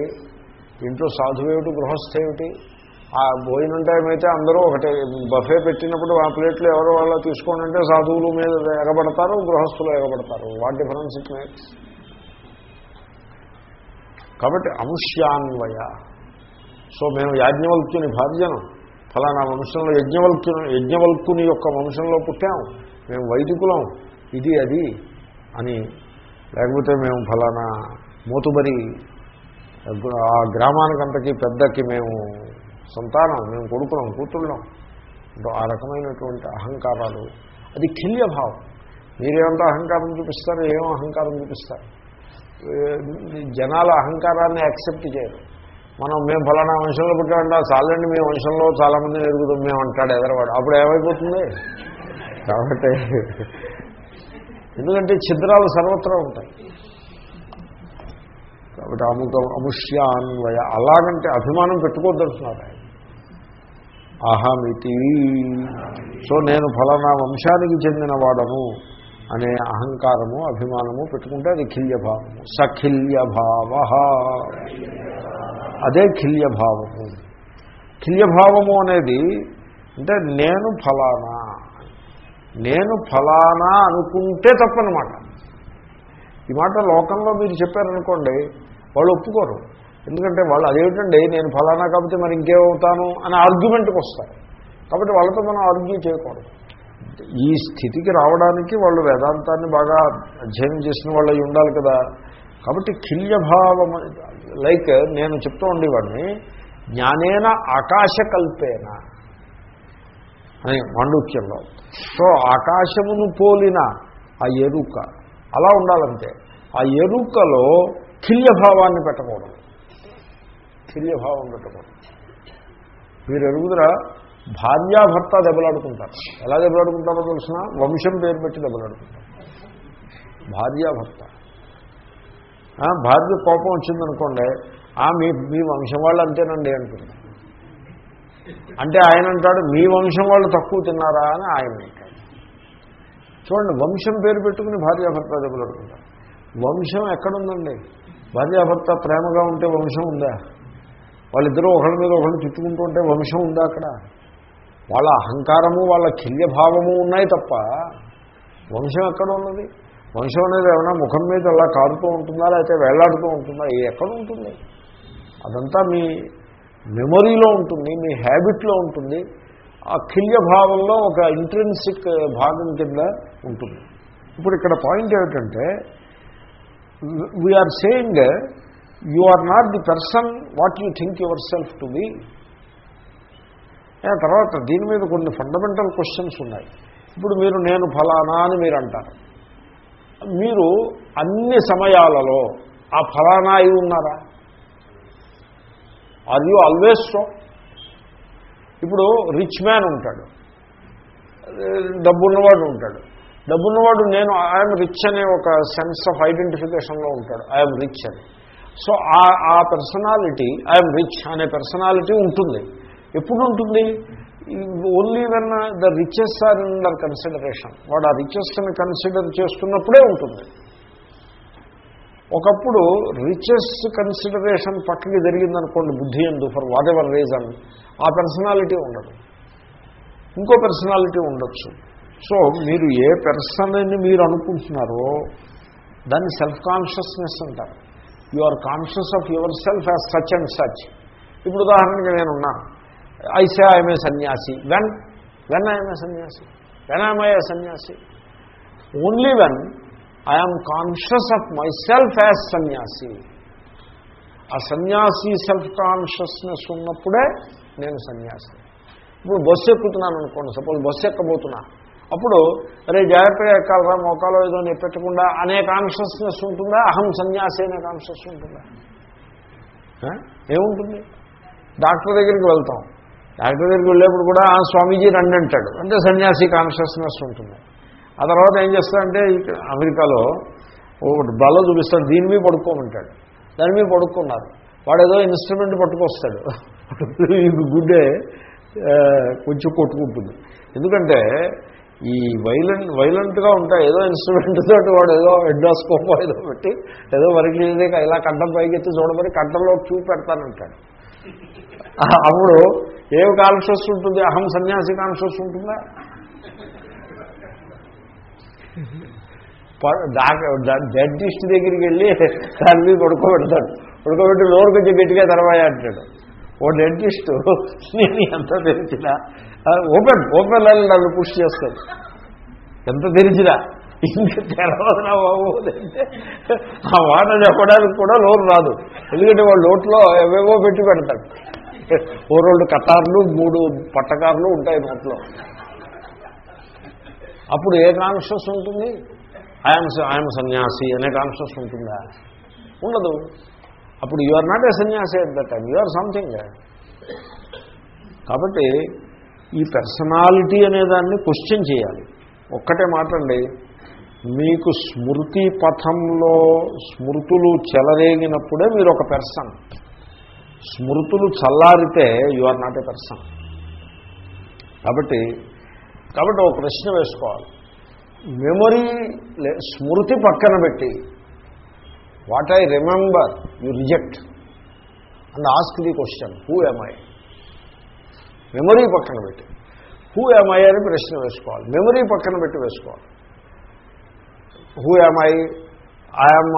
ఇంట్లో సాధువేమిటి గృహస్థ ఏమిటి? ఆ భోజనం టైం అయితే అందరూ ఒకటే. బఫే పెట్టినప్పుడు ఆ ప్లేట్లు ఎవరో వాళ్ళు తీసుకోండి అంటే సాధువులు మీద ఎగబడతారు గృహస్థులు ఎగబడతారు. వాట్ డిఫరెన్స్ ఇట్ మేక్స్ కాబట్టి అంశాన్వయ సో మేము యాజ్ఞవల్క్యుని భార్యను ఫలానా వంశంలో యజ్ఞవల్క్యుని యజ్ఞవల్కుని యొక్క వంశంలో పుట్టాం. మేము వైదికులం. ఇది అది అని లేకపోతే మేము ఫలానా మూతుబరి ఆ గ్రామానికంతకీ పెద్దకి మేము సంతానం మేము కొడుకున్నాం కూతుళ్ళం. అంటే ఆ రకమైనటువంటి అహంకారాలు. అది కిల్యభావం. మీరేమంతా అహంకారం చూపిస్తారు ఏం అహంకారం చూపిస్తారు. జనాల అహంకారాన్ని యాక్సెప్ట్ చేయరు. మనం మేము ఫలానా వంశంలో పుట్టామంటే చాలండి మీ వంశంలో చాలామంది ఎదుగుతాం మేము అంటాడు ఎదరవాడు. అప్పుడు ఏమైపోతుంది? కాబట్టి ఎందుకంటే ఛిద్రాలు సర్వత్రా ఉంటాయి. కాబట్టి అముక అముష్యాన్వయ అలాగంటే అభిమానం పెట్టుకోద్దంటున్నారు ఆయన. అహమితి సో నేను ఫలానా వంశానికి చెందిన వాడను అనే అహంకారము అభిమానము పెట్టుకుంటే అది ఖిల్యభావము. సఖిల్యభావ. అదే ఖిల్యభావము. ఖిల్యభావము అనేది అంటే నేను ఫలానా. నేను ఫలానా అనుకుంటే తప్పనమాట. ఈ మాట లోకంలో మీరు చెప్పారనుకోండి వాళ్ళు ఒప్పుకోరు. ఎందుకంటే వాళ్ళు అదేమిటండి నేను ఫలానా కాబట్టి మరి ఇంకేమవుతాను అనే ఆర్గ్యుమెంట్కి వస్తారు కాబట్టి వాళ్ళతో మనం ఆర్గ్యూ చేయకూడదు. ఈ స్థితికి రావడానికి వాళ్ళు వేదాంతాన్ని బాగా అధ్యయనం చేసిన వాళ్ళు ఉండాలి కదా. కాబట్టి కిల్యభావం లైక్ నేను చెప్తూ ఉండేవాడిని జ్ఞానేన ఆకాశకల్పేన అని మాండూక్యంలో. సో ఆకాశమును పోలిన ఆ ఎరుక అలా ఉండాలంటే ఆ ఎరుకలో కిల్యభావాన్ని పెట్టకూడదు. కిల్యభావం పెట్టకూడదు. మీరు ఎరుగుదరా? భార్యాభర్త దెబ్బలాడుకుంటారు. ఎలా దెబ్బలాడుకుంటారో తెలిసిన? వంశం పేరు పెట్టి దెబ్బలాడుకుంటారు. భార్యాభర్త. భార్య కోపం వచ్చిందనుకోండి ఆ మీ మీ వంశం వాళ్ళు అంతేనండి అంటుంది. అంటే ఆయన అంటాడు మీ వంశం వాళ్ళు తక్కువ తిన్నారా అని ఆయన అంటాడు. చూడండి వంశం పేరు పెట్టుకుని భార్యాభర్త దెబ్బలాడుకుంటారు. వంశం ఎక్కడుందండి? భార్యాభర్త ప్రేమగా ఉంటే వంశం ఉందా? వాళ్ళిద్దరూ ఒకళ్ళ మీద ఒకళ్ళు తిట్టుకుంటూ ఉంటే వంశం ఉందా అక్కడ? వాళ్ళ అహంకారము వాళ్ళ కిల్యభావము ఉన్నాయి తప్ప వంశం ఎక్కడ ఉన్నది? వంశం అనేది ఏమైనా ముఖం మీద అలా కారుతూ ఉంటుందా? లేకపోతే వేళ్ళాడుతూ ఉంటుందా? ఎక్కడ ఉంటుంది? అదంతా మీ మెమొరీలో ఉంటుంది మీ హ్యాబిట్లో ఉంటుంది. ఆ కిల్యభావంలో ఒక ఇంట్రెన్సిక్ భాగం కింద ఉంటుంది. ఇప్పుడు ఇక్కడ పాయింట్ ఏమిటంటే we're saying you are not the person what you think yourself to be. తర్వాత దీని మీద కొన్ని ఫండమెంటల్ క్వశ్చన్స్ ఉన్నాయి. ఇప్పుడు మీరు నేను ఫలానా అని మీరు అంటారు. మీరు అన్ని సమయాలలో ఆ ఫలానా అయి ఉన్నారా? ఆర్ యూ ఆల్వేస్ సో ఇప్పుడు రిచ్ మ్యాన్ ఉంటాడు. డబ్బున్నవాడు ఉంటాడు. డబ్బున్నవాడు నేను ఐఎమ్ రిచ్ అనే ఒక సెన్స్ ఆఫ్ ఐడెంటిఫికేషన్లో ఉంటాడు. ఐఎమ్ రిచ్ అని. సో ఆ ఆ పర్సనాలిటీ ఐఎమ్ రిచ్ అనే పర్సనాలిటీ ఉంటుంది. ఎప్పుడు ఉంటుంది? Only when the riches are under their consideration వాడు ఆ రిచెస్ని కన్సిడర్ చేస్తున్నప్పుడే ఉంటుంది. ఒకప్పుడు రిచెస్ కన్సిడరేషన్ పక్కకి జరిగిందనుకోండి బుద్ధి ఎందు ఫర్ వాట్ ఎవర్ రీజన్ ఆ పర్సనాలిటీ ఉండదు. ఇంకో పర్సనాలిటీ ఉండొచ్చు. సో మీరు ఏ పర్సన్ని మీరు అనుకుంటున్నారో దాన్ని సెల్ఫ్ కాన్షియస్నెస్ అంటారు. You are conscious of yourself as such and such ఇప్పుడు ఉదాహరణకి నేనున్నాను ఐసే ఐఎమ్ ఏ సన్యాసి. వెన్ వెన్ ఐఎమ్ ఏ సన్యాసి. When I'm a sannyasi. Only when I'm conscious of myself as sannyasi. ఆ సన్యాసి సెల్ఫ్ కాన్షియస్నెస్ ఉన్నప్పుడే నేను సన్యాసి. ఇప్పుడు బస్సు ఎక్కుతున్నాను అనుకోండి సపోజ్ బస్సు ఎక్కబోతున్నా. అప్పుడు అరే జాగ్రత్తగా ఎక్కాలరా మోకాలో ఏదో నెప్పెట్టకుండా అనే కాన్షియస్నెస్ ఉంటుందా? అహం సన్యాసి అనే కాన్షియస్ ఉంటుందా? ఏముంటుంది? డాక్టర్ దగ్గరికి వెళ్తాం. డాక్టర్ దగ్గరికి వెళ్ళేప్పుడు కూడా "ఆ, స్వామీజీ రండి అంటాడు. అంటే సన్యాసి కాన్షియస్నెస్ ఉంటుంది. ఆ తర్వాత ఏం చేస్తాడంటే ఇక్కడ అమెరికాలో ఒకటి బల చూపిస్తాడు. దీని మీద పడుకోమంటాడు. దాని మీద పడుకున్నారు. వాడు ఏదో ఇన్స్ట్రుమెంట్ పట్టుకొస్తాడు. ఇది గుడ్డే కొంచెం కొట్టుకుంటుంది. ఎందుకంటే ఈ వైలెంట్ వైలెంట్గా ఉంటాయి ఏదో ఇన్స్ట్రుమెంట్ తోటి వాడు ఏదో ఎండోస్కోప్ ఏదో పెట్టి ఏదో వరకు ఇలా కంఠం పైకి ఎత్తి చూడమని కంఠంలో చూపెడతానంటాడు. అప్పుడు ఏం కాన్షియస్ ఉంటుంది? అహం సన్యాసి కాన్షియస్ ఉంటుందా? డెంటిస్ట్ దగ్గరికి వెళ్ళి దాని మీద పడుకోబెడతాడు. పడుకోబెట్టి లోరు కొంచెం గట్టిగా తెరవాయి అంటాడు. ఓ డెంటిస్ట్ నేను ఎంత తెరిచినా ఓపెన్ ఓపెన్ అని నన్ను పుష్ చేస్తాడు. ఎంత తెరిచినా ఇంక తెరవదురా బాబు ఆ మాట చెప్పడానికి కూడా లోటు రాదు. ఎందుకంటే వాళ్ళు లోట్లో ఎవేవో పెట్టి పెడతాడు. ఓ రెండు కటార్లు మూడు పట్టకార్లు ఉంటాయి నోట్లో. అప్పుడు ఏ కాన్షియస్ ఉంటుంది? ఐఎమ్ ఐఎమ్ సన్యాసి అనే కాన్షియస్ ఉంటుందా? ఉండదు. అప్పుడు you are not a sannyasi at that time you are something కాబట్టి ఈ పర్సనాలిటీ అనేదాన్ని క్వశ్చన్ చేయాలి. ఒక్కటే మాటండి మీకు స్మృతి పథంలో స్మృతులు చెలరేగినప్పుడే మీరు ఒక పెర్సన్ స్మృతులు చల్లారితే you are not a person కాబట్టి కాబట్టి ఒక ప్రశ్న వేసుకోవాలి. మెమొరీ లే- స్మృతి పక్కన పెట్టి what I remember you reject and ask the question who I memory పక్కన పెట్టి హూ ఐ అని ప్రశ్న వేసుకోవాలి. మెమొరీ పక్కన పెట్టి వేసుకోవాలి. Who I I'm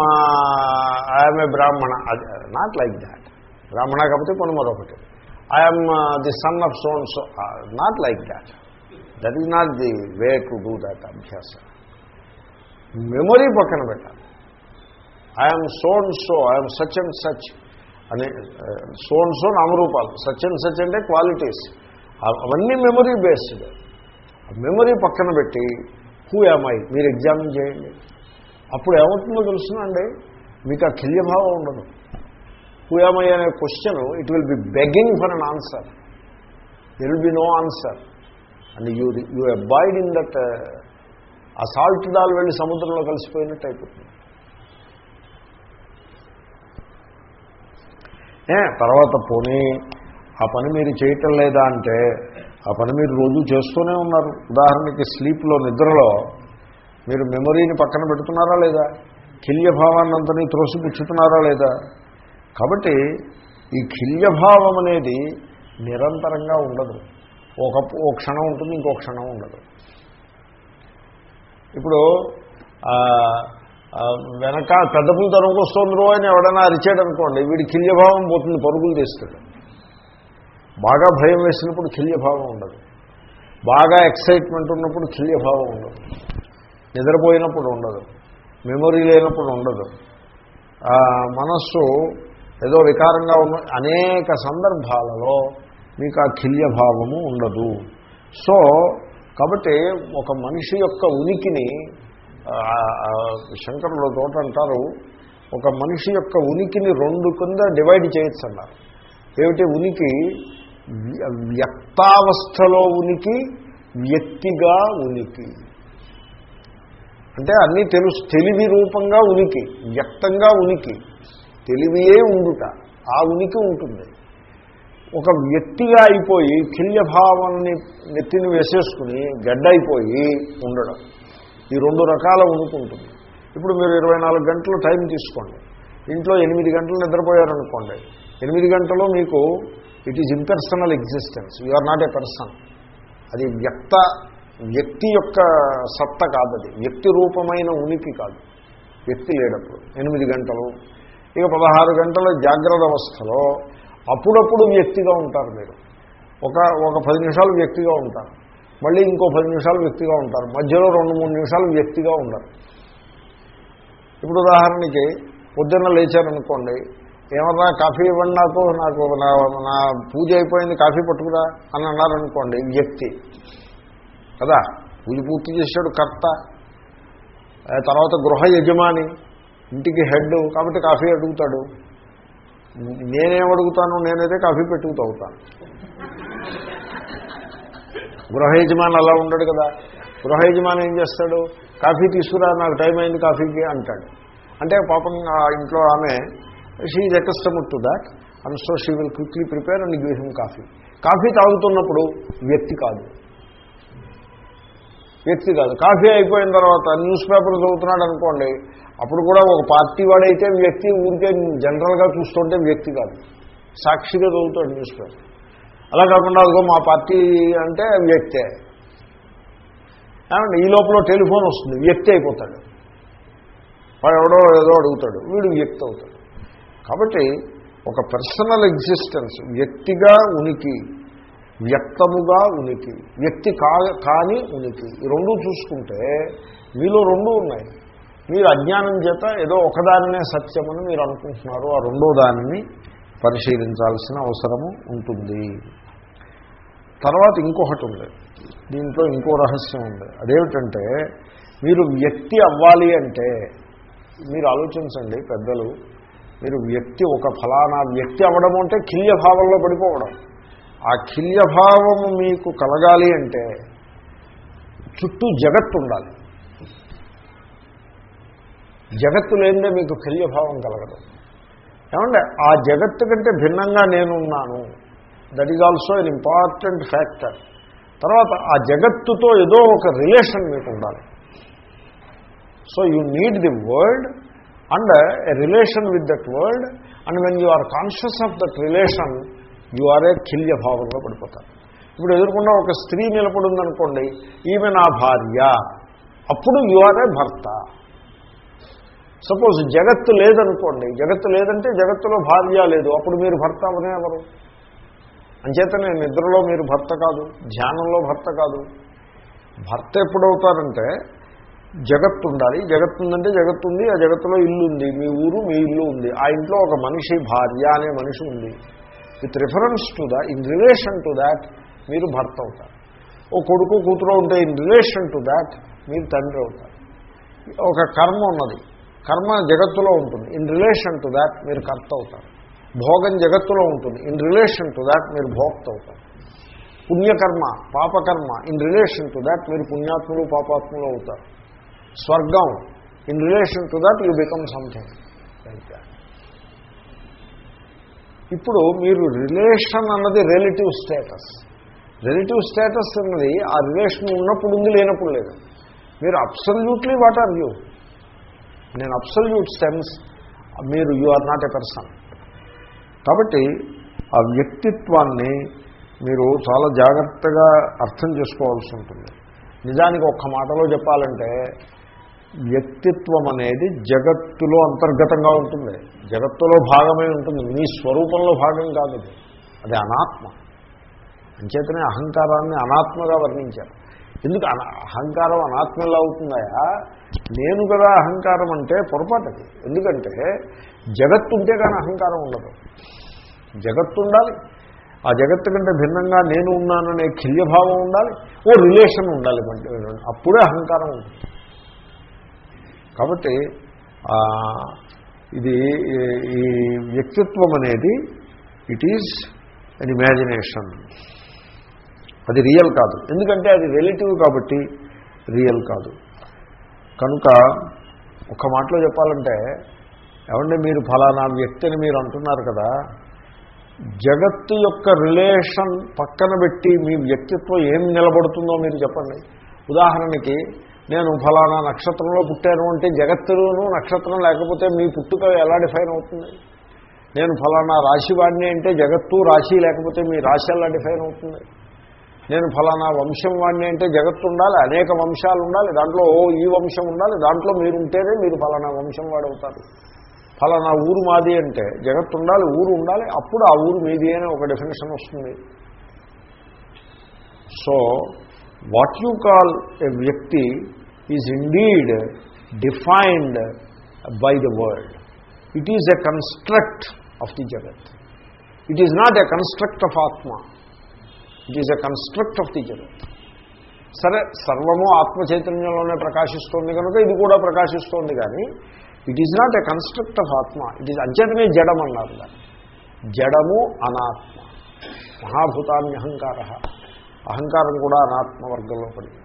I'm a Brahmana అది నాట్ లైక్ దాట్ బ్రాహ్మణ కాకపోతే కొన్ని మరొకటి. I'm the son of so and so not like that that is not the way to do that అభ్యాసం మెమొరీ పక్కన పెట్టాలి. I'm so and so I'm such and such అనే so and so నామరూపాలు such and such అంటే qualities అవన్నీ memory based memory పక్కన పెట్టి who I మీరు ఎగ్జామిన్ చేయండి. అప్పుడు ఏమవుతుందో తెలుసునండి మీకు ఆ కిల్యభావం ఉండదు. హూ అనే question it will be begging for an answer there will be no answer and you you abide in that ఆ సాల్ట్ దాల్ వెళ్ళి సముద్రంలో కలిసిపోయినట్టు అయిపోతుంది. తర్వాత పోనీ ఆ పని మీరు చేయటం లేదా అంటే ఆ పని మీరు రోజు చేస్తూనే ఉన్నారు. ఉదాహరణకి స్లీప్లో నిద్రలో మీరు మెమరీని పక్కన పెడుతున్నారా లేదా? కిల్యభావాన్నంతని త్రోసిపుచ్చుతున్నారా లేదా? కాబట్టి ఈ కిల్యభావం అనేది నిరంతరంగా ఉండదు. ఒక ఓ క్షణం ఉంటుంది ఇంకో క్షణం ఉండదు. ఇప్పుడు వెనక పెద్ద పులు తరువుకు వస్తుంది అని ఎవడైనా అరిచాడు అనుకోండి వీడి కిల్యభావం పోతుంది పరుగులు తీస్తాడు. బాగా భయం వేసినప్పుడు కిల్యభావం ఉండదు. బాగా ఎక్సైట్మెంట్ ఉన్నప్పుడు కిల్యభావం ఉండదు. నిద్రపోయినప్పుడు ఉండదు. మెమొరీ లేనప్పుడు ఉండదు. మనస్సు ఏదో వికారంగా ఉన్న అనేక సందర్భాలలో మీకు ఆ కిల్యభావము ఉండదు. సో కాబట్టి ఒక మనిషి యొక్క ఉనికిని శంకరుల తోట అంటారు ఒక మనిషి యొక్క ఉనికిని రెండు కింద డివైడ్ చేయొచ్చు అన్నారు ఏమిటి ఉనికి? వ్యక్తావస్థలో ఉనికి వ్యక్తిగా ఉనికి. అంటే అన్నీ తెలుసు తెలివి రూపంగా ఉనికి వ్యక్తంగా ఉనికి. తెలివియే ఉండుట ఆ ఉనికి ఉంటుంది. ఒక వ్యక్తిగా అయిపోయి కిల్యభావాన్ని నెత్తిని వేసేసుకుని గడ్డైపోయి ఉండడం ఈ రెండు రకాల ఉనికి ఉంటుంది. ఇప్పుడు మీరు ఇరవై నాలుగు గంటలు టైం తీసుకోండి. ఇంట్లో ఎనిమిది గంటలు నిద్రపోయారనుకోండి. ఎనిమిది గంటలు మీకు it is impersonal existence you are not a person అది వ్యక్త వ్యక్తి యొక్క సత్త కాదు అది వ్యక్తి రూపమైన ఉనికి కాదు. వ్యక్తి లేడప్పుడు ఎనిమిది గంటలు ఇక పదహారు గంటల జాగ్రత్త అవస్థలో అప్పుడప్పుడు వ్యక్తిగా ఉంటారు మీరు. ఒక ఒక పది నిమిషాలు వ్యక్తిగా ఉంటారు. మళ్ళీ ఇంకో పది నిమిషాలు వ్యక్తిగా ఉంటారు. మధ్యలో రెండు మూడు నిమిషాలు వ్యక్తిగా ఉండరు. ఇప్పుడు ఉదాహరణకి పొద్దున్న లేచారనుకోండి ఏమన్నా కాఫీ ఇవ్వండి నాకు నాకు నా నా పూజ అయిపోయింది కాఫీ పట్టుకురా అని అన్నారనుకోండి వ్యక్తి. కదా? పూజ పూర్తి చేశాడు కర్త ఆ తర్వాత గృహ యజమాని ఇంటికి హెడ్ కాబట్టి కాఫీ అడుగుతాడు. నేనేం అడుగుతాను? నేనైతే కాఫీ పెట్టుకు తాగుతాను. గృహ యజమాని అలా ఉండడు కదా. గృహ యజమాని ఏం చేస్తాడు? కాఫీ తీసుకురా నాకు టైం అయింది కాఫీకి అంటాడు. అంటే పాపం ఆ ఇంట్లో ఆమె she is accustomed to that and so she will quickly prepare and give him coffee coffee తాగుతున్నప్పుడు వ్యక్తి కాదు. వ్యక్తి కాదు. కాఫీ అయిపోయిన తర్వాత న్యూస్ పేపర్ చదువుతున్నాడు అనుకోండి అప్పుడు కూడా ఒక పార్టీ వాడైతే వ్యక్తి ఊరికే జనరల్గా చూస్తుంటే వ్యక్తి కాదు. సాక్షిగా చదువుతాడు న్యూస్ పేపర్. అలా కాకుండా అదిగో మా పార్టీ అంటే వ్యక్తే. ఈ లోపల టెలిఫోన్ వస్తుంది వ్యక్తి అయిపోతాడు. వాడు ఎవడో ఏదో అడుగుతాడు వీడు వ్యక్తి అవుతాడు. కాబట్టి ఒక పర్సనల్ ఎగ్జిస్టెన్స్ వ్యక్తిగా ఉనికి వ్యక్తముగా ఉనికి. వ్యక్తి కా కాని ఉనికి. ఈ రెండు చూసుకుంటే మీలో రెండు ఉన్నాయి. మీరు అజ్ఞానం చేత ఏదో ఒకదానినే సత్యమని మీరు అనుకుంటున్నారు. ఆ రెండో దానిని పరిశీలించాల్సిన అవసరము ఉంటుంది. తర్వాత ఇంకొకటి ఉంది. దీంట్లో ఇంకో రహస్యం ఉంది. అదేమిటంటే మీరు వ్యక్తి అవ్వాలి అంటే మీరు ఆలోచించండి పెద్దలు. మీరు వ్యక్తి ఒక ఫలానా వ్యక్తి అవ్వడం అంటే కిల్యభావంలో పడిపోవడం. ఆ కిల్యభావము మీకు కలగాలి అంటే చుట్టూ జగత్తు ఉండాలి. జగత్తు లేనిదే మీకు కిల్యభావం కలగదు. ఏమంటే ఆ జగత్తు కంటే భిన్నంగా నేనున్నాను. That is also an important factor తర్వాత ఆ జగత్తుతో ఏదో ఒక రిలేషన్ మీకు ఉండాలి. So you need the world and a relation with that world and when you are conscious of that relation you are a కిల్య భావంలో పడిపోతారు. ఇప్పుడు ఎదుర్కొన్న ఒక స్త్రీ నిలబడిందనుకోండి ఈమె నా భార్య. అప్పుడు యు ఆర్ ఏ భర్త. సపోజ్ జగత్తు లేదనుకోండి జగత్తు లేదంటే జగత్తులో భార్య లేదు అప్పుడు మీరు భర్త అవనేవరు అంచేతనే నిద్రలో మీరు భర్త కాదు ధ్యానంలో భర్త కాదు. భర్త ఎప్పుడవుతారంటే జగత్తు ఉండాలి జగత్తు ఉందంటే జగత్తు ఉంది ఆ జగత్తులో ఇల్లు ఉంది మీ ఊరు మీ ఇల్లు ఉంది ఆ ఇంట్లో ఒక మనిషి భార్య అనే మనిషి ఉంది. With reference to the in relation to that మీరు భర్త అవుతారు. ఓ కొడుకు కూతురు ఉంటే ఇన్ రిలేషన్ టు దాట్ మీరు తండ్రి అవుతారు. ఒక కర్మ ఉన్నది. కర్మ జగత్తులో ఉంటుంది. ఇన్ రిలేషన్ టు దాట్ మీరు కర్త అవుతారు. భోగం జగత్తులో ఉంటుంది. ఇన్ రిలేషన్ టు దాట్ మీరు భోక్త అవుతారు. పుణ్యకర్మ పాపకర్మ ఇన్ రిలేషన్ టు దాట్ మీరు పుణ్యాత్ములు పాపాత్ములు అవుతారు. స్వర్గం in relation to that you become something. ఇప్పుడు మీరు రిలేషన్ అన్నది రిలేటివ్ స్టేటస్ రిలేటివ్ స్టేటస్ అన్నది ఆ రిలేషన్ ఉన్నప్పుడు ఉంది లేనప్పుడు లేదు. మీరు అబ్సల్యూట్లీ వాట్ ఆర్ యూ నేను అబ్సల్యూట్ సెన్స్ మీరు you are not a person కాబట్టి ఆ వ్యక్తిత్వాన్ని మీరు చాలా జాగ్రత్తగా అర్థం చేసుకోవాల్సి ఉంటుంది. నిజానికి ఒక్క మాటలో చెప్పాలంటే వ్యక్తిత్వం అనేది జగత్తులో అంతర్గతంగా ఉంటుంది. జగత్తులో భాగమై ఉంటుంది. మీ స్వరూపంలో భాగం కాదు అది అది అనాత్మ. అంచేతనే అహంకారాన్ని అనాత్మగా వర్ణించారు. ఎందుకు అహంకారం అనాత్మలా అవుతుందాయా? నేను కదా అహంకారం అంటే పొరపాటుది ఎందుకంటే జగత్తు ఉంటే కానీ అహంకారం ఉండదు. జగత్తు ఉండాలి. ఆ జగత్తు కంటే భిన్నంగా నేను ఉన్నాననే కిల్యభావం ఉండాలి. ఓ రిలేషన్ ఉండాలి. అప్పుడే అహంకారం ఉంటుంది. కాబట్టి ఇది ఈ వ్యక్తిత్వం అనేది ఇట్ ఈజ్ అన్ ఇమాజినేషన్ అది రియల్ కాదు. ఎందుకంటే అది రిలేటివ్ కాబట్టి రియల్ కాదు. కనుక ఒక మాటలో చెప్పాలంటే ఏమంటే మీరు ఫలానా వ్యక్తిని మీరు అంటున్నారు కదా జగత్తు యొక్క రిలేషన్ పక్కన పెట్టి మీ వ్యక్తిత్వం ఏం నిలబడుతుందో మీరు చెప్పండి. ఉదాహరణకి నేను ఫలానా నక్షత్రంలో పుట్టాను అంటే జగత్తులోనూ నక్షత్రం లేకపోతే మీ పుట్టుక ఎలా డిఫైన్ అవుతుంది? నేను ఫలానా రాశివాడిని అంటే జగత్తు రాశి లేకపోతే మీ రాశి ఎలా డిఫైన్ అవుతుంది? నేను ఫలానా వంశం వాడిని అంటే జగత్తు ఉండాలి అనేక వంశాలు ఉండాలి దాంట్లో ఓ ఈ వంశం ఉండాలి దాంట్లో మీరు ఉంటేనే మీరు ఫలానా వంశం వాడవుతారు. ఫలానా ఊరు మాది అంటే జగత్తు ఉండాలి ఊరు ఉండాలి అప్పుడు ఆ ఊరు మీది అని ఒక డెఫినేషన్ వస్తుంది. So what you call a వ్యక్తి is indeed defined by the world. It is a construct of the జగత్. It is not a construct of ఆత్మ. It is a construct of the జగత్. సరే సర్వము ఆత్మ చైతన్యంలోనే ప్రకాశిస్తోంది కనుక ఇది కూడా ప్రకాశిస్తోంది కానీ it is not a construct of ఆత్మ. ఇట్ ఈజ్ అంచేతనే జడం అన్నారు దాన్ని. జడము అనాత్మ. మహాభూతాన్ని అహంకారం కూడా అనాత్మ వర్గంలో పడింది.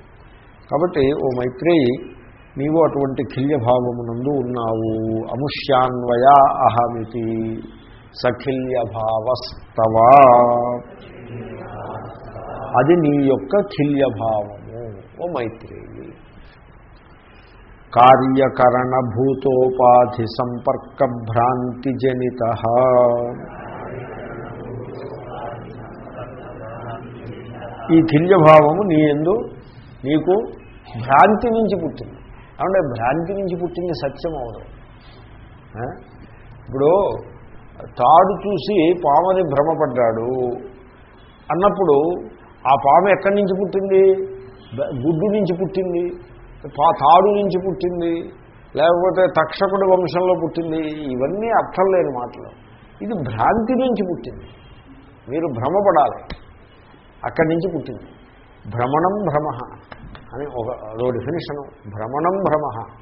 కాబట్టి ఓ మైత్రేయి నీవు అటువంటి కిల్యభావమునందు ఉన్నావు. అముష్యాన్వయ అహమితి సఖిల్యభావస్తవా. అది నీ యొక్క కిల్యభావము ఓ మైత్రేయి. కార్యకరణభూతోపాధి సంపర్క భ్రాంతి జనిత ఈ కిల్యభావము నీ ఎందు నీకు భ్రాంతి నుంచి పుట్టింది. అంటే భ్రాంతి నుంచి పుట్టింది సత్యం అవదు. ఇప్పుడు తాడు చూసి పామని భ్రమపడ్డాడు అన్నప్పుడు ఆ పాము ఎక్కడి నుంచి పుట్టింది? గుడ్డు నుంచి పుట్టింది? పా తాడు నుంచి పుట్టింది? లేకపోతే తక్షకుడి వంశంలో పుట్టింది? ఇవన్నీ అర్థం లేని మాటలు. ఇది భ్రాంతి నుంచి పుట్టింది. మీరు భ్రమపడాలి. అక్కడి నుంచి పుట్టింది. భ్రమణం భ్రమ అని ఒక అదో డెఫినేషను భ్రమణం భ్రమ.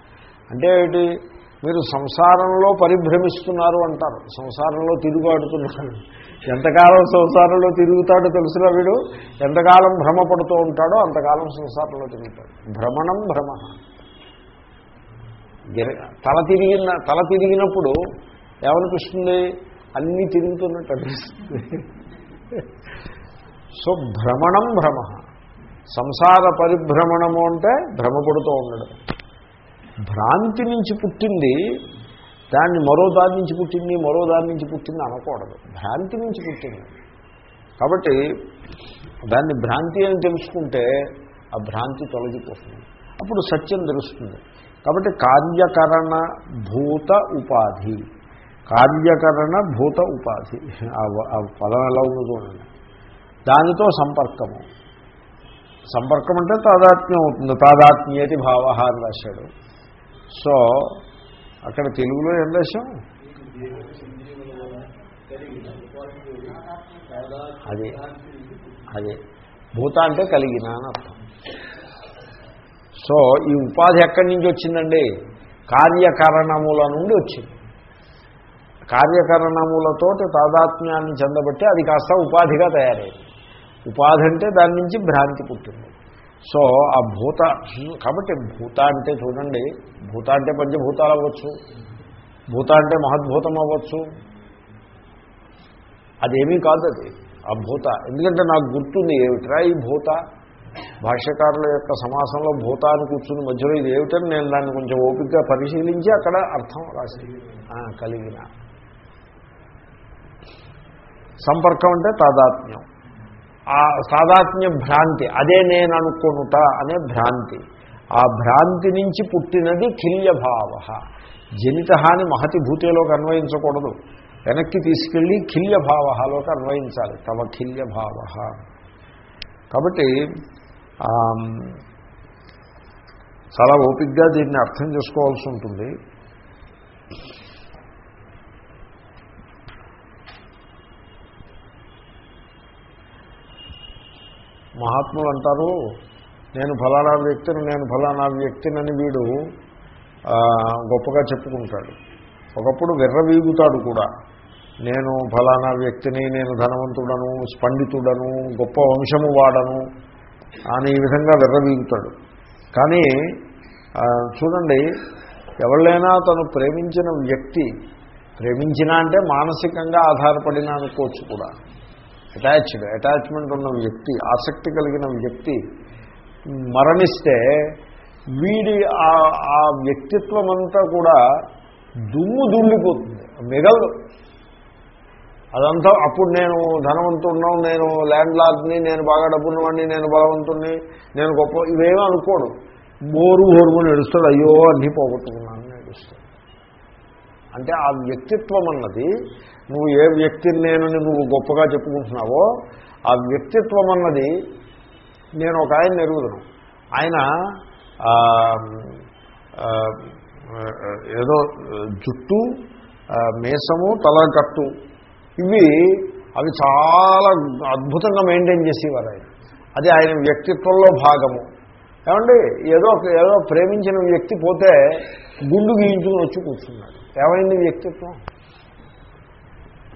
అంటే ఏమిటి మీరు సంసారంలో పరిభ్రమిస్తున్నారు అంటారు. సంసారంలో తిరుగుబాటుతున్నారు ఎంతకాలం సంసారంలో తిరుగుతాడో తెలుసురా వీడు? ఎంతకాలం భ్రమపడుతూ ఉంటాడో అంతకాలం సంసారంలో తిరుగుతాడు. భ్రమణం భ్రమ. గిర- తల తిరిగిన తల తిరిగినప్పుడు ఏమనిపిస్తుంది? అన్నీ తిరుగుతున్నట్టు అనిపిస్తుంది. సో భ్రమణం భ్రమ. సంసార పరిభ్రమణము అంటే భ్రమపడుతూ ఉండడం. భ్రాంతి నుంచి పుట్టింది దాన్ని మరో దాని నుంచి పుట్టింది మరో దాని నుంచి పుట్టింది అనకూడదు. భ్రాంతి నుంచి పుట్టింది. కాబట్టి దాన్ని భ్రాంతి అని తెలుసుకుంటే ఆ భ్రాంతి తొలగిపోతుంది. అప్పుడు సత్యం తెలుస్తుంది. కాబట్టి కార్యకరణ భూత ఉపాధి. కార్యకరణ భూత ఉపాధి. ఆ పదం ఎలా ఉందో చూడండి. దానితో సంపర్కము. సంపర్కం అంటే తాదాత్మ్యం అవుతుంది. తాదాత్మ్యేతి భావ అని రాశాడు. సో అక్కడ తెలుగులో ఏం రాశాం అదే అదే. భూత అంటే కలిగిన అని అర్థం. సో ఈ ఉపాధి ఎక్కడి నుంచి వచ్చిందండి? కార్యకరణముల నుండి వచ్చింది. కార్యకరణములతోటి తాదాత్మ్యాన్ని చెందబట్టి అది కాస్త ఉపాధిగా తయారైంది. ఉపాధి అంటే దాని నుంచి భ్రాంతి పుట్టింది. సో ఆ భూత కాబట్టి భూత అంటే చూడండి భూత అంటే పంచభూతాలు అవ్వచ్చు భూత అంటే మహద్భూతం అవ్వచ్చు. అదేమీ కాదు అది ఆ భూత. ఎందుకంటే నాకు గుర్తుంది ఏమిట్రా ఈ భూత? భాష్యకారుల యొక్క సమాసంలో భూతాన్ని కూర్చుని మధ్యలో ఇది ఏమిటని నేను దాన్ని కొంచెం ఓపికగా పరిశీలించి అక్కడ అర్థం రాసి కలిగిన. సంపర్కం అంటే తాదాత్మ్యం. ఆ తాదాత్మ్య భ్రాంతి అదే నేను అనుకునుట అనే భ్రాంతి. ఆ భ్రాంతి నుంచి పుట్టినది కిల్యభావ. జనితహాని మహతి భూతిలోకి అన్వయించకూడదు. వెనక్కి తీసుకెళ్ళి కిల్యభావలోకి అన్వయించాలి. తమ కిల్యభావ. కాబట్టి చాలా ఓపిక్గా దీన్ని అర్థం చేసుకోవాల్సి ఉంటుంది. మహాత్ములు అంటారు నేను ఫలానా వ్యక్తిని నేను ఫలానా వ్యక్తినని వీడు గొప్పగా చెప్పుకుంటాడు. ఒకప్పుడు విర్రవీగుతాడు కూడా. నేను ఫలానా వ్యక్తిని నేను ధనవంతుడను స్పండితుడను గొప్ప వంశము వాడను అని ఈ విధంగా విర్రవీగుతాడు. కానీ చూడండి ఎవళ్ళైనా తను ప్రేమించిన వ్యక్తి ప్రేమించిన అంటే మానసికంగా ఆధారపడిన అనుకోవచ్చు కూడా. అటాచ్డ్ అటాచ్మెంట్ ఉన్న వ్యక్తి ఆసక్తి కలిగిన వ్యక్తి మరణిస్తే వీడి ఆ- ఆ వ్యక్తిత్వం అంతా కూడా దుమ్ము దుమ్మిపోతుంది మిగలదు. అదంతా అప్పుడు నేను ధనవంతుడున్నావు నేను ల్యాండ్ లార్డ్ని నేను బాగా డబ్బున్నవాడిని నేను బలవంతుణ్ణి నేను గొప్ప ఇవేమీ అనుకోడు. బోరు బోరుమని నడుస్తాడు అయ్యో అన్నీ పోగొట్టుకున్నాను నడుస్తాడు. అంటే ఆ వ్యక్తిత్వం అన్నది నువ్వు ఏ వ్యక్తిని నేనని నువ్వు గొప్పగా చెప్పుకుంటున్నావో ఆ వ్యక్తిత్వం అన్నది నేను ఒక ఆయన ఎరుగుదను. ఆయన ఏదో జుట్టు మేసము తలకట్టు ఇవి అవి చాలా అద్భుతంగా మెయింటైన్ చేసేవారు ఆయన. అది ఆయన వ్యక్తిత్వంలో భాగము. ఏమండి? ఏదో ఒక- ఏదో ప్రేమించిన వ్యక్తి పోతే గుండు గీయించుకుని వచ్చి కూర్చున్నాడు. ఏమైంది వ్యక్తిత్వం?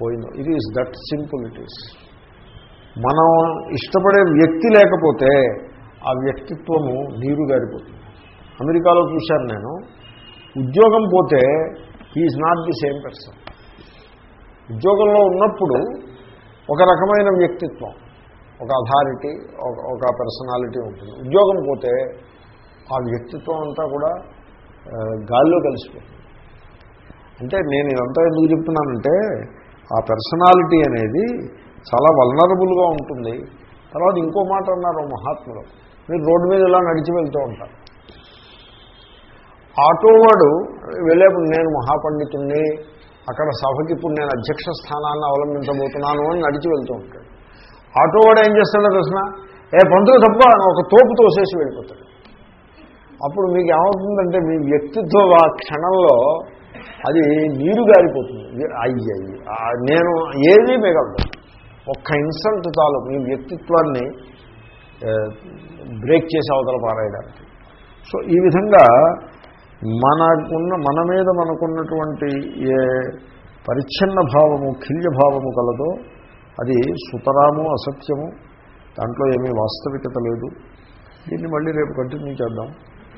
పోయిందో. ఇది is that simple it is మనం ఇష్టపడే వ్యక్తి లేకపోతే ఆ వ్యక్తిత్వము నీరు గారిపోతుంది. అమెరికాలో చూశాను నేను. ఉద్యోగం పోతే he is not the same person ఉద్యోగంలో ఉన్నప్పుడు ఒక రకమైన వ్యక్తిత్వం ఒక అథారిటీ ఒక- ఒక పర్సనాలిటీ ఉంటుంది. ఉద్యోగం పోతే ఆ వ్యక్తిత్వం అంతా కూడా గాల్లో కలిసిపోతుంది. అంటే నేను ఇదంతా ఎందుకు చెప్తున్నానంటే ఆ పర్సనాలిటీ అనేది చాలా వల్నరబుల్గా ఉంటుంది. తర్వాత ఇంకో మాట అన్నారు మహాత్ములు మీరు రోడ్డు మీద ఇలా నడిచి వెళ్తూ ఉంటారు. ఆటోవాడు వెళ్ళే వెళ్ళేప్పుడు నేను మహాపండితుణ్ణి అక్కడ సభకి ఇప్పుడు నేను అధ్యక్ష స్థానాన్ని అవలంబించబోతున్నాను అని నడిచి వెళ్తూ ఉంటాడు. ఆటోవాడు ఏం చేస్తాడో తెలిసిన ఏ పంతులు తప్ప ఒక తోపు తోసేసి వెళ్ళిపోతాడు. అప్పుడు మీకు ఏమవుతుందంటే మీ వ్యక్తిత్వం ఆ క్షణంలో అది నీరు గారిపోతుంది. అయ్యి నేను ఏది మిగలదు. ఒక్క ఇన్సల్ట్ చాలు. మీ వ్యక్తిత్వాన్ని బ్రేక్ చేసి అవతల పారాయడానికి. సో ఈ విధంగా మనకున్న మన మీద మనకున్నటువంటి ఏ పరిచ్ఛిన్న భావము కిల్య భావము కలదో అది సుతరాము అసత్యము దాంట్లో ఏమీ వాస్తవికత లేదు. దీన్ని మళ్ళీ రేపు కంటిన్యూ చేద్దాం.